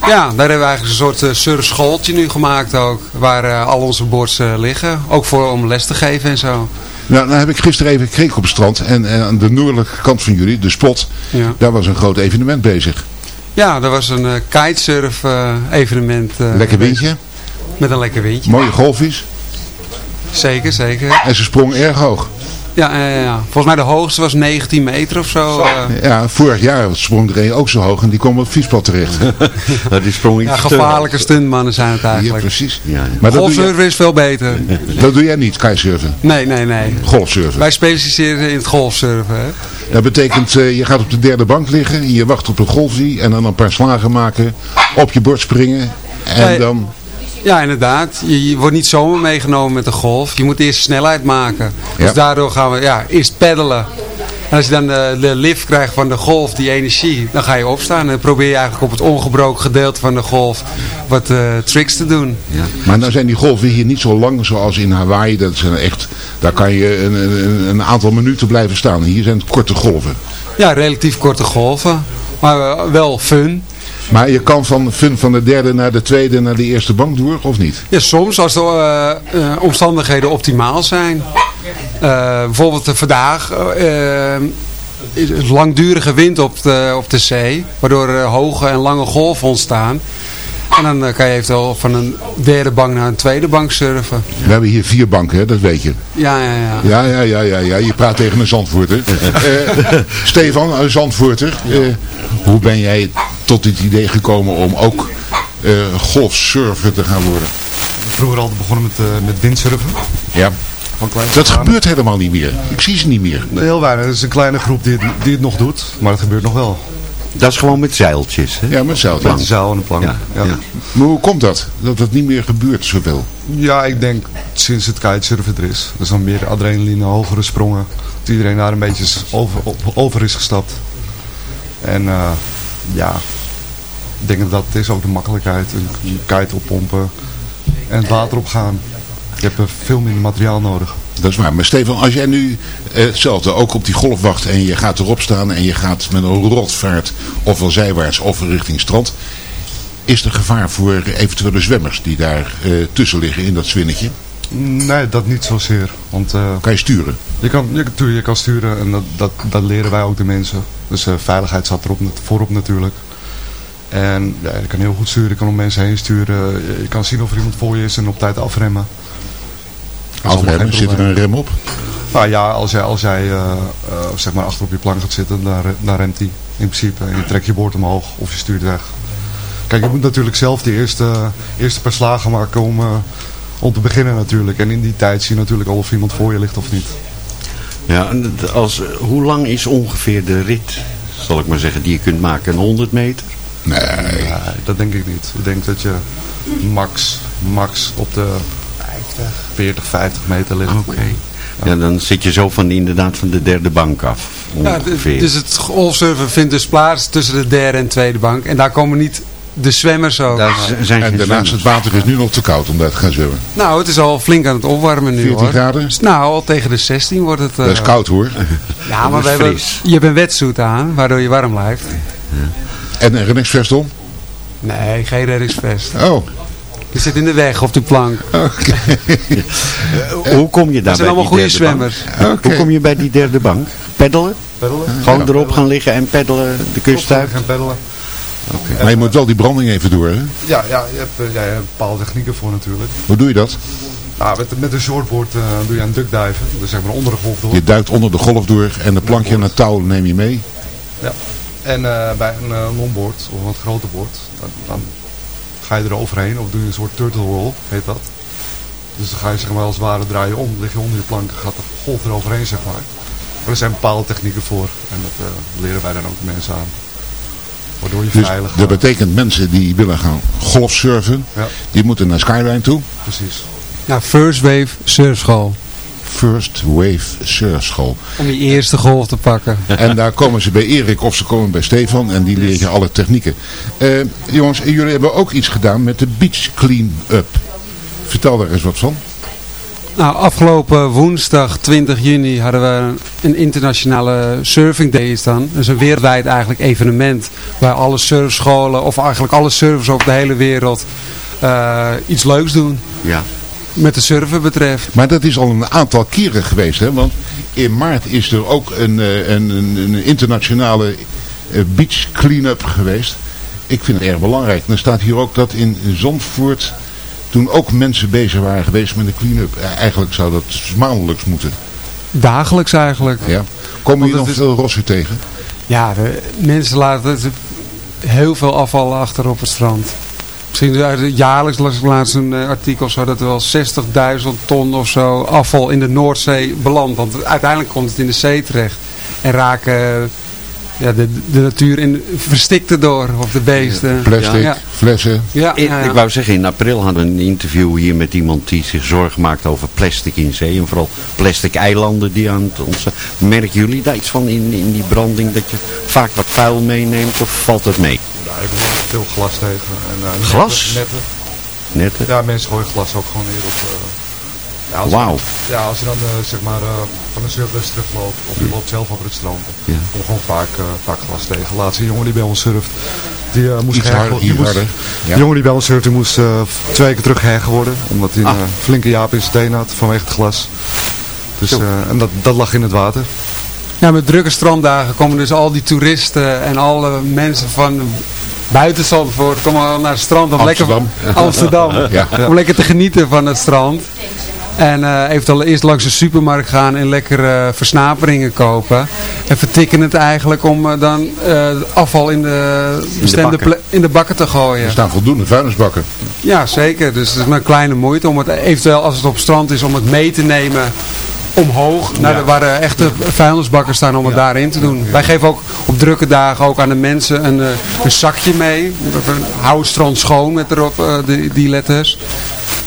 Ja, daar hebben we eigenlijk een soort surfschooltje nu gemaakt ook. Waar al onze boards liggen. Ook voor om les te geven en zo. Nou, dan heb ik gisteren even gekeken op het strand. En, en aan de noordelijke kant van jullie, de spot, Ja, daar was een groot evenement bezig. Ja er was een eh, kitesurf eh, evenement. eh, Lekker windje, Met een lekker windje. mooie golfjes. Zeker, zeker. En ze sprong erg hoog. Ja, ja, ja, ja. volgens mij de hoogste was 19 meter of zo. eh. Ja, vorig jaar sprong er een ook zo hoog en die kwam op het fietspad terecht. Dat is sprong iets ja, gevaarlijke stuntmannen zijn het Ja, eigenlijk. precies. Ja, ja. Maar Golfsurfen is veel beter. dat doe jij niet, kitesurfen. Nee, nee, nee. Golfsurfen. Wij specialiseren in het golfsurfen. Hè? Dat betekent, eh, je gaat op de derde bank liggen, je wacht op de golfie en dan een paar slagen maken, op je bord springen en Nee. dan... Ja, inderdaad. Je, je wordt niet zomaar meegenomen met de golf. Je moet eerst snelheid maken. Ja. Dus daardoor gaan we ja, eerst peddelen. En als je dan de, de lift krijgt van de golf, die energie, dan ga je opstaan. En dan probeer je eigenlijk op het ongebroken gedeelte van de golf wat eh, tricks te doen. Maar nou zijn die golven hier niet zo lang zoals in Hawaii. Dat zijn echt, daar kan je een, een, een aantal minuten blijven staan. Hier zijn het korte golven. Ja, relatief korte golven. Maar eh, wel fun. Maar je kan van fun van de derde naar de tweede naar de eerste bank door, of niet? Ja, soms als de eh, eh, omstandigheden optimaal zijn. Eh, bijvoorbeeld vandaag is langdurige wind op de, op de zee. Waardoor er hoge en lange golven ontstaan. En dan kan je eventueel van een derde bank naar een tweede bank surfen. We hebben hier vier banken, hè, dat weet je. Ja, ja, ja. Ja, ja, ja, ja, ja. je praat tegen een Zandvoorter. Eh, Stefan, een Zandvoorter. eh, hoe ben jij tot dit idee gekomen om ook eh golfsurfer te gaan worden? Vroeger altijd begonnen met, eh, met windsurfen. Ja. Van klein Dat gebeurt helemaal niet meer. Ik zie ze niet meer. Heel weinig. Het is een kleine groep die het, die het nog doet. Maar het gebeurt nog wel. Dat is gewoon met zeiltjes. Hè? Ja, met zeiltjes. Met de zeil en de plank. Ja, Ja, ja. Maar hoe komt dat? Dat dat niet meer gebeurt zoveel? ik denk sinds het kitesurfen er is. Dus dan meer adrenaline, hogere sprongen. Dat iedereen daar een beetje is over, op- over is gestapt. En eh, ja, ik denk dat het is ook de makkelijkheid. Een kite oppompen en het water opgaan. Je hebt veel minder materiaal nodig. Dat is waar. Maar Stefan, als jij nu eh, hetzelfde ook op die golf wacht en je gaat erop staan en je gaat met een rotvaart ofwel zijwaarts of richting strand. Is er gevaar voor eventuele zwemmers die daar eh, tussen liggen in dat zwinnetje? Nee, dat niet zozeer. Want, eh, Kan je sturen? Je kan, je, je kan sturen en dat, dat, dat leren wij ook de mensen. Dus eh, veiligheid staat erop voorop natuurlijk. En ja, je kan heel goed sturen, je kan om mensen heen sturen. Je, je kan zien of er iemand voor je is en op tijd afremmen. Afremmen, zit er een rem op? Nou ja, als jij, als jij eh, eh, zeg maar achter op je plank gaat zitten, dan, re- dan remt hij in principe. En je trekt je boord omhoog of je stuurt weg. Kijk, je moet natuurlijk zelf die eerste, eerste paar slagen maken om, eh, om te beginnen natuurlijk. En in die tijd zie je natuurlijk al of iemand voor je ligt of niet. Ja, als, hoe lang is ongeveer de rit, zal ik maar zeggen, die je kunt maken? Een 100 meter? Nee. Nee, dat denk ik niet. Ik denk dat je max, max op de 40, 50 meter ligt. Oké. Ja, dan zit je zo van inderdaad van de derde bank af. Ja, Ongeveer. dus het golfsurfen vindt dus plaats tussen de derde en tweede bank. En daar komen niet de zwemmers ook. Daar zijn En daarnaast het water is nu nog te koud om daar te gaan zwemmen. Nou, het is al flink aan het opwarmen nu 14 hoor. graden? Nou, al tegen de 16 wordt het... eh, Dat is koud hoor. Ja, Dat maar we hebben, je hebt een wetsuit aan, waardoor je warm blijft. En een reddingsvest om? Nee, geen reddingsvest. Oh, Je zit in de weg op de plank. oké. Hoe kom je daar Dat zijn allemaal goede zwemmers. Oké. Hoe kom je bij die derde bank? Peddelen? Peddelen? Gewoon erop gaan liggen en peddelen de kust uit? Gaan peddelen. Maar je moet wel die branding even door, hè? Ja, ja, je hebt, eh, ja, je hebt bepaalde technieken voor natuurlijk. Hoe doe je dat? Nou, met, met een shortboard eh, doe je een duckdiven. Dus zeg maar onder de golf door. Je duikt onder de golf door en de plankje en het touw neem je mee. Ja. En eh, bij een uh, longboard, of een wat groter boord, dan, dan ga je er overheen. Of doe je een soort turtle roll, heet dat. Dus dan ga je zeg maar als het ware draaien om. lig je onder je plank, gaat de golf eroverheen zeg maar. Maar er zijn bepaalde technieken voor. En dat leren wij dan ook de mensen aan. Waardoor je Dus veilig dat betekent mensen die willen gaan golfsurfen, Ja. die moeten naar Skyline toe. Precies. Ja, First Wave Surfschool. First Wave Surfschool. Om die eerste golf te pakken. En daar komen ze bij Erik of ze komen bij Stefan en die leren je alle technieken. Eh, jongens, en jullie hebben ook iets gedaan met de Beach Clean-up. Vertel daar eens wat van. Nou, afgelopen woensdag 20 juni hadden we een internationale surfing day is dan. Dus een wereldwijd eigenlijk evenement waar alle surfscholen of eigenlijk alle surfers op de hele wereld eh, iets leuks doen. Ja. Met de surfen betreft. Maar dat is al een aantal keren geweest, hè? Want in maart is er ook een, eh, een, een, een internationale eh, beach clean-up geweest. Ik vind het erg belangrijk. Dan staat hier ook dat in Zandvoort toen ook mensen bezig waren geweest met de clean-up. Eh, Eigenlijk zou dat maandelijks moeten. Dagelijks eigenlijk. Ja. Komen Want nog veel rossen tegen? Ja, de mensen laten heel veel afval achter op het strand. Misschien jaarlijks las ik laatst een eh, artikel zo dat er wel 60.000 ton of zo afval in de Noordzee belandt. Want uiteindelijk komt het in de zee terecht. En raken ja, de, de natuur in, verstikt erdoor. Of de beesten. Plastic, Ja. flessen. Ja, In- ja, ja. Ik wou zeggen, in april hadden we een interview hier met iemand die zich zorgen maakt over plastic in zee. En vooral plastic eilanden die aan het ontstaan. Merken jullie daar iets van in, in die branding? Dat je vaak wat vuil meeneemt of valt het mee? Ja, ik wel veel glas tegen. En, eh, Glas? Netten, netten. Net? Ja, mensen gooien glas ook gewoon hier op. eh, ja, als Wauw. Je, ja, als je dan eh, zeg maar eh, van een surfles terugloopt of je loopt zelf over het strand, Ja. kom gewoon vaak, eh, vaak glas tegen. Laatst een jongen die bij ons surft, die moest Iets worden. hier Die moest- harder. Ja. Die jongen die bij ons surft, die moest twee weken terug worden, omdat hij een Ah. eh, flinke jaap in zijn teen had vanwege het glas. Dus, en dat, dat lag in het water. Ja, met drukke stranddagen komen dus al die toeristen en alle mensen van buiten Zandvoort komen naar het strand om Amsterdam. lekker Amsterdam, Ja. om lekker te genieten van het strand. En eh eventueel eerst langs de supermarkt gaan en lekker eh, versnaperingen kopen. En vertikken het eigenlijk om eh, dan afval in de, bestemde in de bakken te gooien. Er staan voldoende vuilnisbakken. Ja, zeker. Dus het is maar een kleine moeite om het eventueel als het op strand is om het mee te nemen omhoog. Naar de, waar de echte vuilnisbakken staan om het daarin te doen. Wij geven ook op drukke dagen ook aan de mensen een, een zakje mee. Hou strand schoon met erop die, die letters.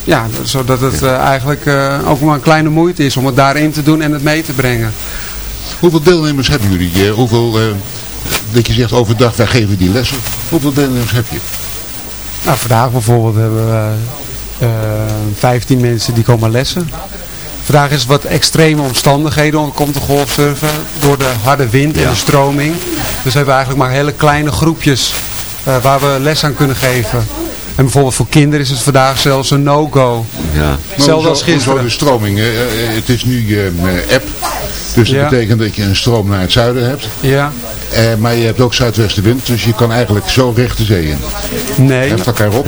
Ja, zodat het eh, eigenlijk eh, ook maar een kleine moeite is om het daarin te doen en het mee te brengen. Hoeveel deelnemers hebben jullie? Eh, hoeveel, eh, dat je zegt overdag, wij geven die lessen. Hoeveel deelnemers heb je? Nou, vandaag bijvoorbeeld hebben we eh, 15 mensen die komen lessen. Vandaag is wat extreme omstandigheden om komt de golfsurfen door de harde wind en de stroming. Dus hebben we eigenlijk maar hele kleine groepjes eh, waar we les aan kunnen geven. En bijvoorbeeld voor kinderen is het vandaag zelfs een no-go. Ja. Hetzelfde als gisteren. de stroming. hè? Eh, het is nu eh, app. Dus dat Ja. betekent dat je een stroom naar het zuiden hebt. Ja, Eh, maar je hebt ook zuidwestenwind. Dus je kan eigenlijk zo recht de zee in. nee. Heft elkaar op.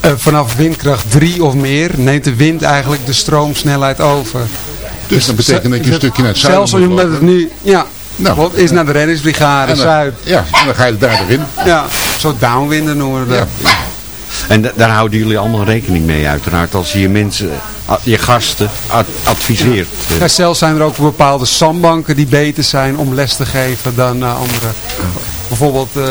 Eh, vanaf windkracht 3 of meer neemt de wind eigenlijk de stroomsnelheid over. Dus dat betekent dat je een stukje naar het zuiden Zelfs omdat het nu, ja, Nou. wat is naar de reddingsbrigade, En dan- Zuid. Ja, en dan ga je daar erin. Ja, zo downwinden noemen we dat. Ja. En da- daar houden jullie allemaal rekening mee uiteraard. Als je mensen, je gasten ad- adviseert. Ja, zelfs zijn er ook bepaalde zandbanken die beter zijn om les te geven dan eh, andere. Bijvoorbeeld, eh,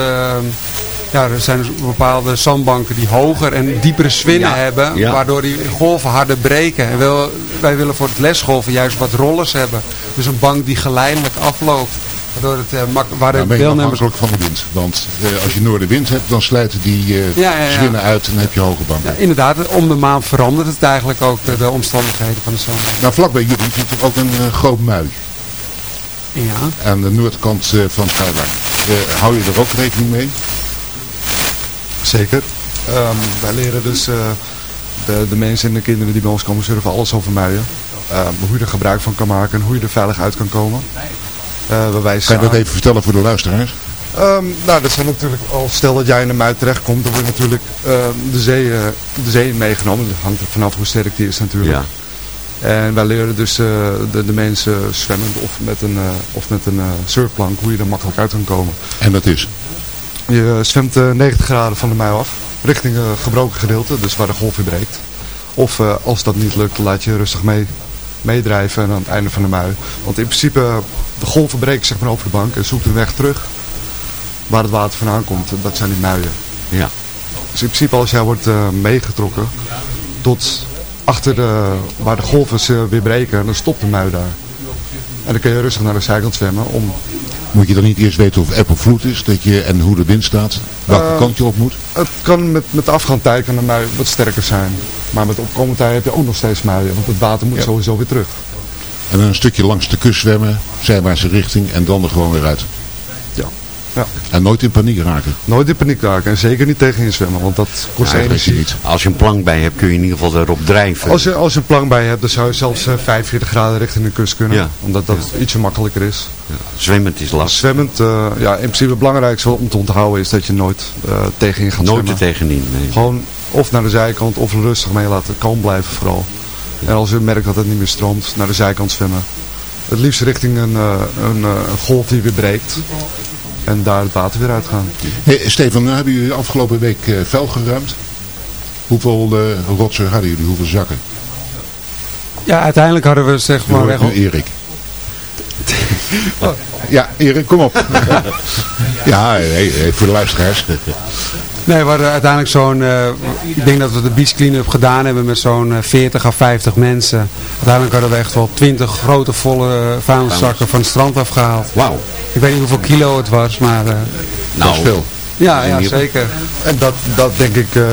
ja, er zijn dus bepaalde zandbanken die hoger en diepere swinnen Ja, hebben, ja. waardoor die golven harder breken. En wel- wij willen voor het lesgolven juist wat rollers hebben. Dus een bank die geleidelijk afloopt. Waardoor het, eh, mak- waar de je deelnemers... afhankelijk van de wind. Want eh, als je noordenwind hebt, dan sluiten die eh Ja, ja, ja. zwinnen uit en dan heb je hoge banken. Ja, inderdaad, om de maand verandert het eigenlijk ook de, de omstandigheden van de zandbank. Nou, vlakbij jullie zit er ook een groot mui. Ja. Aan de noordkant eh, van. Eh hou je er ook rekening mee? Zeker. Ehm, wij leren dus eh, de, de mensen en de kinderen die bij ons komen surfen alles over muien. Ehm, hoe je er gebruik van kan maken en hoe je er veilig uit kan komen. Eh, Kan je dat even vertellen voor de luisteraars? Ehm, nou, dat zijn natuurlijk, al stel dat jij in een mui terechtkomt, dan wordt natuurlijk ehm, de, zee, eh, de zee meegenomen. Dat hangt er vanaf hoe sterk die is natuurlijk. ja. En wij leren dus eh, de, de mensen zwemmend of met een, of met een surfplank hoe je er makkelijk uit kan komen. En dat is? Je zwemt eh, 90 graden van de mui af, richting het gebroken gedeelte, dus waar de golf weer breekt. Of als dat niet lukt, laat je rustig mee, meedrijven aan het einde van de mui. Want in principe, de golven breken zeg maar over de bank en zoekt een weg terug waar het water vandaan komt. Dat zijn die muien. Ja. Dus in principe als jij wordt eh, meegetrokken tot achter de, waar de golven ze weer breken, dan stopt de mui daar. En dan kun je rustig naar de zijkant zwemmen om Moet je dan niet eerst weten of of vloed is dat je, en hoe de wind staat? Welke Eh, kant je op moet? Het kan met, met de afgaandtijd kan de mui wat sterker zijn. Maar met de opkomende tijd heb je ook nog steeds muien. Want het water moet Ja. sowieso weer terug. En dan een stukje langs de kust zwemmen, zijwaartse richting en dan er gewoon weer uit. Ja. ja. En nooit in paniek raken. Nooit in paniek raken. En zeker niet tegenin zwemmen. Want dat kost Ja, energie. niet. Als je een plank bij hebt kun je in ieder geval erop drijven. Als je, als je een plank bij hebt, dan zou je zelfs eh, 45 graden richting de kust kunnen. Ja. Omdat dat ietsje makkelijker is. Zwemmend is lastig. Zwemmend, eh, ja, in principe het belangrijkste om te onthouden is dat je nooit eh, tegenin gaat Nooit er zwemmen. tegenin. Nee. Gewoon of naar de zijkant of rustig mee laten. Kalm blijven vooral. En als je merkt dat het niet meer stroomt, naar de zijkant zwemmen. Het liefst richting een, eh, een, eh, een golf die weer breekt. En daar het water weer uitgaan. Hey, Stefan, nou hebben jullie afgelopen week eh, vuil geruimd. Hoeveel uh, rotsen hadden jullie? Hoeveel zakken? Ja, uiteindelijk hadden we zeg maar... Nu weg- nu Erik. Ja, Erik, kom op. ja, nee, voor de luisteraars. Nee, we hadden uiteindelijk zo'n, eh, ik denk dat we de beach clean-up gedaan hebben met zo'n eh, 40 à 50 mensen. Uiteindelijk hadden we echt wel 20 grote volle eh, vuilniszakken van het strand afgehaald. Wauw. Ik weet niet hoeveel kilo het was, maar... eh, Nou, Dat is veel. ja, ja, zeker. En dat, dat denk ik eh,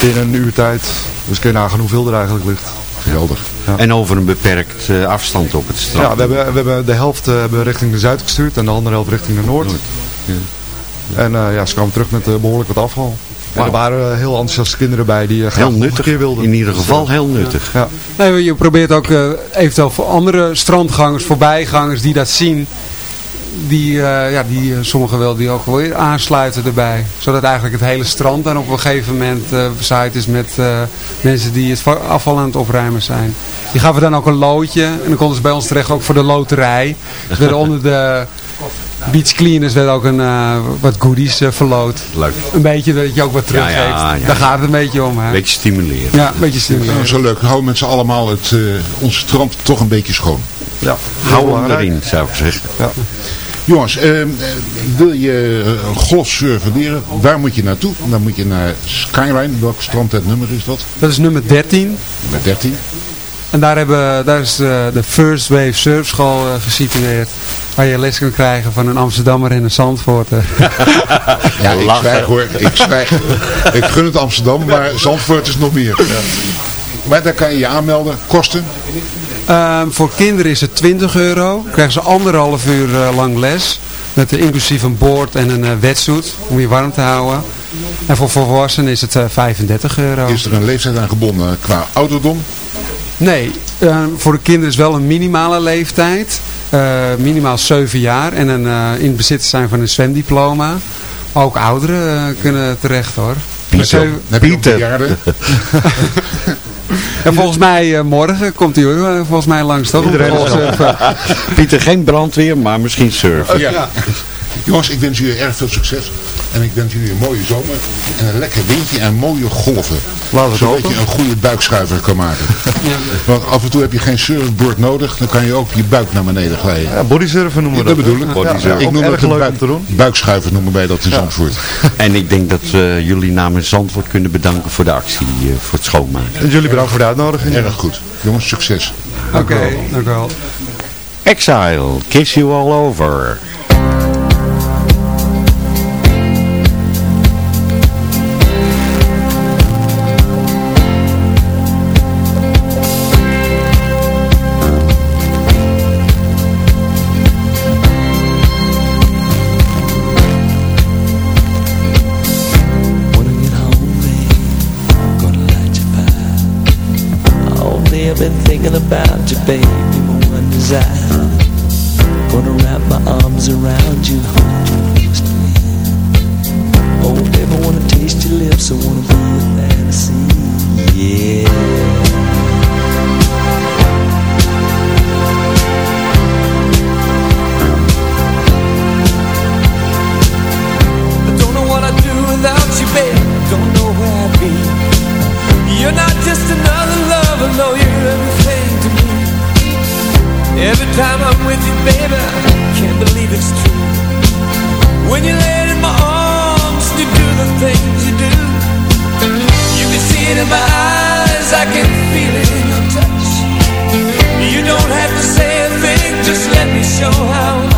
binnen een uur tijd. Dus kun je nagaan hoeveel er eigenlijk ligt. Geweldig. En over een beperkt eh, afstand op het strand. Ja, we hebben, we hebben de helft eh, hebben we richting de zuid gestuurd en de andere helft richting de noord. En eh, ja, ze kwamen terug met eh, behoorlijk wat afval. En er waren eh, heel enthousiaste kinderen bij die graag Heel nog een nuttig. keer wilden. In ieder geval heel nuttig. Ja. Nee, je probeert ook eh, eventueel voor andere strandgangers, voorbijgangers die dat zien, die, eh, ja, die sommigen wel die ook wel weer aansluiten erbij. Zodat eigenlijk het hele strand dan op een gegeven moment eh bezaaid is met eh, mensen die het va- afval aan het opruimen zijn. Die gaven dan ook een loodje en dan konden ze bij ons terecht ook voor de loterij. Dus werden onder de beach cleaners werd ook een, eh, wat goodies eh, verloot. Leuk. Een beetje dat je ook wat teruggeeft. ja, ja. Daar gaat het een beetje om. Hè? Beetje stimuleren. Ja, een beetje stimuleren. Nou, zo leuk. Hou met z'n allemaal het, eh, ons strand toch een beetje schoon. Ja, Hou hem erin, zou ik zeggen. Jongens, eh, eh, wil je uh, golfsurfen leren? Waar moet je naartoe? Dan moet je naar Skyline. Welk strand het nummer is dat? Dat is nummer 13. Met 13. En daar, hebben, daar is de, de First Wave Surf School eh, gesitueerd. Waar je les kan krijgen van een Amsterdammer en een Zandvoorter. Ja, ik Lachen. zwijg hoor. Ik zwijg. ik gun het Amsterdam, maar Zandvoort is nog meer. Maar daar kan je je aanmelden. Kosten? Ehm, voor kinderen is het 20 euro. Dan krijgen ze anderhalf uur eh, lang les. Met eh, inclusief een boord en een eh, wetsuit om je warm te houden. En voor volwassenen is het eh, 35 euro. Is er een leeftijd aan gebonden qua ouderdom? Nee, eh, voor de kinderen is wel een minimale leeftijd. Eh, minimaal 7 jaar. En een, eh, in het bezit zijn van een zwemdiploma. Ook ouderen kunnen terecht hoor. Pieter. bejaarden? En volgens mij morgen komt hij eh, volgens mij langs toch? Iedereen. Pieter, geen brandweer, maar misschien surfen. Ja. Jongens, ik wens jullie erg veel succes. En ik wens jullie een mooie zomer. En een lekker windje en mooie golven. Laten we zodat je een goede buikschuiver kan maken. Want af en toe heb je geen surfboard nodig. Dan kan je ook je buik naar beneden glijden. Ja, bodysurfen noemen we dat dat. bedoel ik. Bodysurfen. ik noem het een buik, buikschuiver noemen wij dat in Zandvoort. En ik denk dat eh, jullie namens Zandvoort kunnen bedanken voor de actie, eh, voor het schoonmaken. En jullie bedankt voor de uitnodiging. Erg goed. Jongens, succes. Oké, dank u wel. Exile, kiss you all over. Thinking about you. You're my one desire. Gonna wrap my arms around you, hold you close to me. Oh, babe, I wanna taste your lips. I wanna be a fantasy. Yeah. time I'm with you, baby, I can't believe it's true. When you lay in my arms, you do the things you do. You can see it in my eyes, I can feel it in your touch. You don't have to say a thing, just let me show how.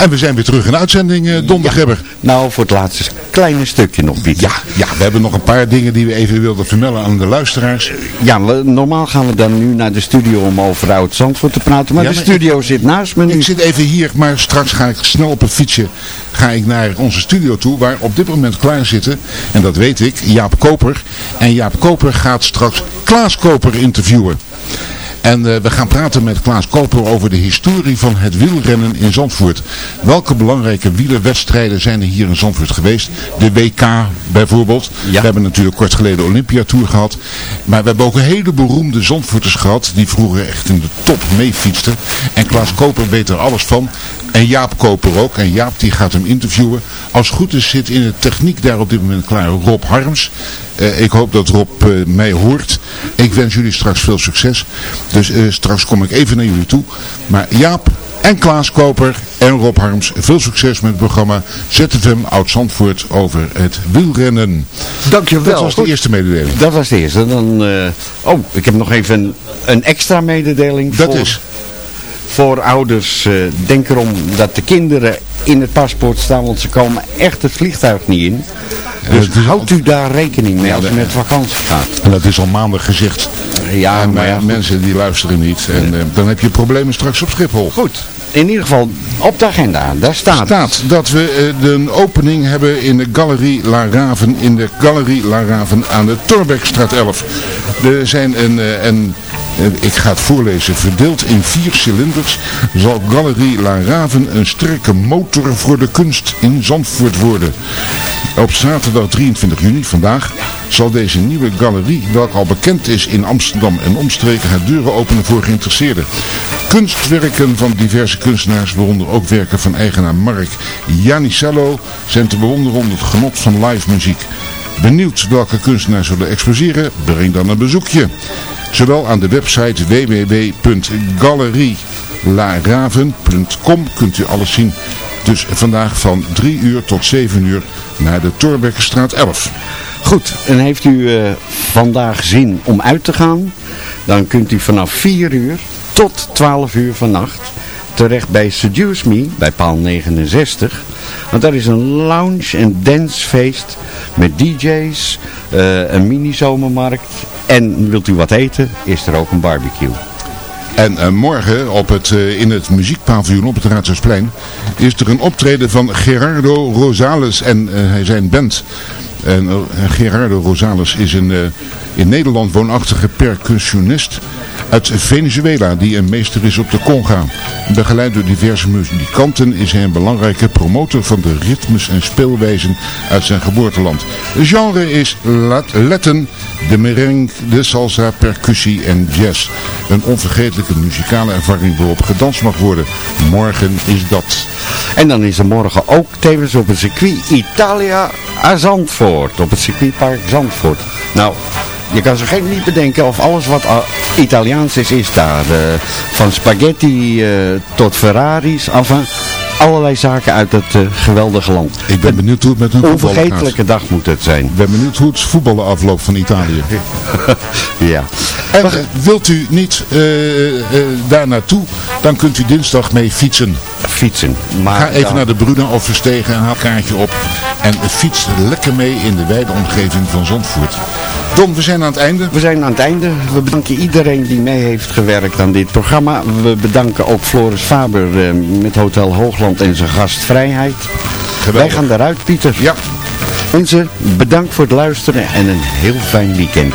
En we zijn weer terug in uitzending, uh, Don. Nou, voor het laatste kleine stukje nog, Piet. Ja, ja, we hebben nog een paar dingen die we even wilden vermelden aan de luisteraars. Ja, normaal gaan we dan nu naar de studio om over oud Zandvoort te praten. Maar de studio zit naast me nu. Ik zit even hier, maar straks ga ik snel op het fietsje ga ik naar onze studio toe, waar op dit moment klaar zitten, en dat weet ik, Jaap Koper. En Jaap Koper gaat straks Klaas Koper interviewen. En uh, we gaan praten met Klaas Koper over de historie van het wielrennen in Zandvoort. Welke belangrijke wielerwedstrijden zijn er hier in Zandvoort geweest? De WK bijvoorbeeld. Ja. We hebben natuurlijk kort geleden Olympia Tour gehad. Maar we hebben ook een hele beroemde Zandvoorters gehad. Die vroeger echt in de top meefietsten. En Klaas Koper weet er alles van. En Jaap Koper ook. En Jaap die gaat hem interviewen. Als het goed is zit in de techniek daar op dit moment klaar Rob Harms. Uh, ik hoop dat Rob uh, mij hoort. Ik wens jullie straks veel succes. Dus uh, straks kom ik even naar jullie toe. Maar Jaap en Klaas Koper en Rob Harms, veel succes met het programma ZFM Oud-Zandvoort over het wielrennen. Dankjewel. Dat was de eerste mededeling. Dat was de eerste. Dan, oh, ik heb nog even een, een extra mededeling. Dat voor... is voor ouders, uh, denk erom dat de kinderen in het paspoort staan, want ze komen echt het vliegtuig niet in. Dus houdt u daar rekening mee als u met vakantie gaat. En dat is al maanden gezegd. Ja, en, maar ja, mensen die luisteren niet. En uh, dan heb je problemen straks op Schiphol. Goed. In ieder geval op de agenda, daar staat... staat dat we uh, de opening hebben in de Galerie La Raven, in de Galerie La Raven aan de Torbekstraat 11. Er zijn een, een ik ga het voorlezen. Verdeeld in vier cilinders zal Galerie La Raven een sterke motor voor de kunst in Zandvoort worden. Op zaterdag 23 juni, vandaag, zal deze nieuwe galerie, welke al bekend is in Amsterdam en omstreken, haar deuren openen voor geïnteresseerden. Kunstwerken van diverse kunstenaars, waaronder ook werken van eigenaar Mark Janicello, zijn te bewonderen onder het genot van live muziek. Benieuwd welke kunstenaars zullen exposeren? Breng dan een bezoekje. Zowel aan de website www.galerielaraven.com kunt u alles zien. Dus vandaag van 3 uur tot 7 uur naar de Torbekkenstraat 11. Goed, en heeft u uh, vandaag zin om uit te gaan? Dan kunt u vanaf 4 uur tot 12 uur vannacht terecht bij Seduce Me, bij paal 69. Want dat is een lounge- en dancefeest met DJ's, uh, een mini-zomermarkt. En wilt u wat eten, is er ook een barbecue. En uh, morgen op het, uh, in het muziekpaviljoen op het Raadhuisplein is er een optreden van Gerardo Rosales en hij zijn band. En Gerardo Rosales is een in Nederland woonachtige percussionist uit Venezuela die een meester is op de conga. Begeleid door diverse muzikanten is hij een belangrijke promotor van de ritmes en speelwijzen uit zijn geboorteland. Het genre is Latin, de merengue, de salsa, percussie en jazz. Een onvergetelijke muzikale ervaring waarop gedanst mag worden. Morgen is dat. En dan is er morgen ook tevens op het circuit Italia aan Zandvoort. Op het circuitpark Zandvoort. Nou, je kan zich niet bedenken of alles wat Italiaans is, is daar. Uh, van spaghetti uh, tot Ferraris, enfin, allerlei zaken uit het uh, geweldige land. Ik ben benieuwd hoe het met hun Onvergetelijke dag moet het zijn. Ik ben benieuwd hoe het voetballen afloopt van Italië. ja. En wilt u niet daar naartoe, dan kunt u dinsdag mee fietsen. Fietsen. Maar Ga even dan... naar de Bruna of Verstegen en haal kaartje op. En fiets lekker mee in de wijde omgeving van Zandvoort. Don, we zijn aan het einde. We zijn aan het einde. We bedanken iedereen die mee heeft gewerkt aan dit programma. We bedanken ook Floris Faber eh, met Hotel Hoogland en zijn gastvrijheid. Geweldig. Wij gaan eruit, Pieter. Ja. Mensen, bedankt voor het luisteren en een heel fijn weekend.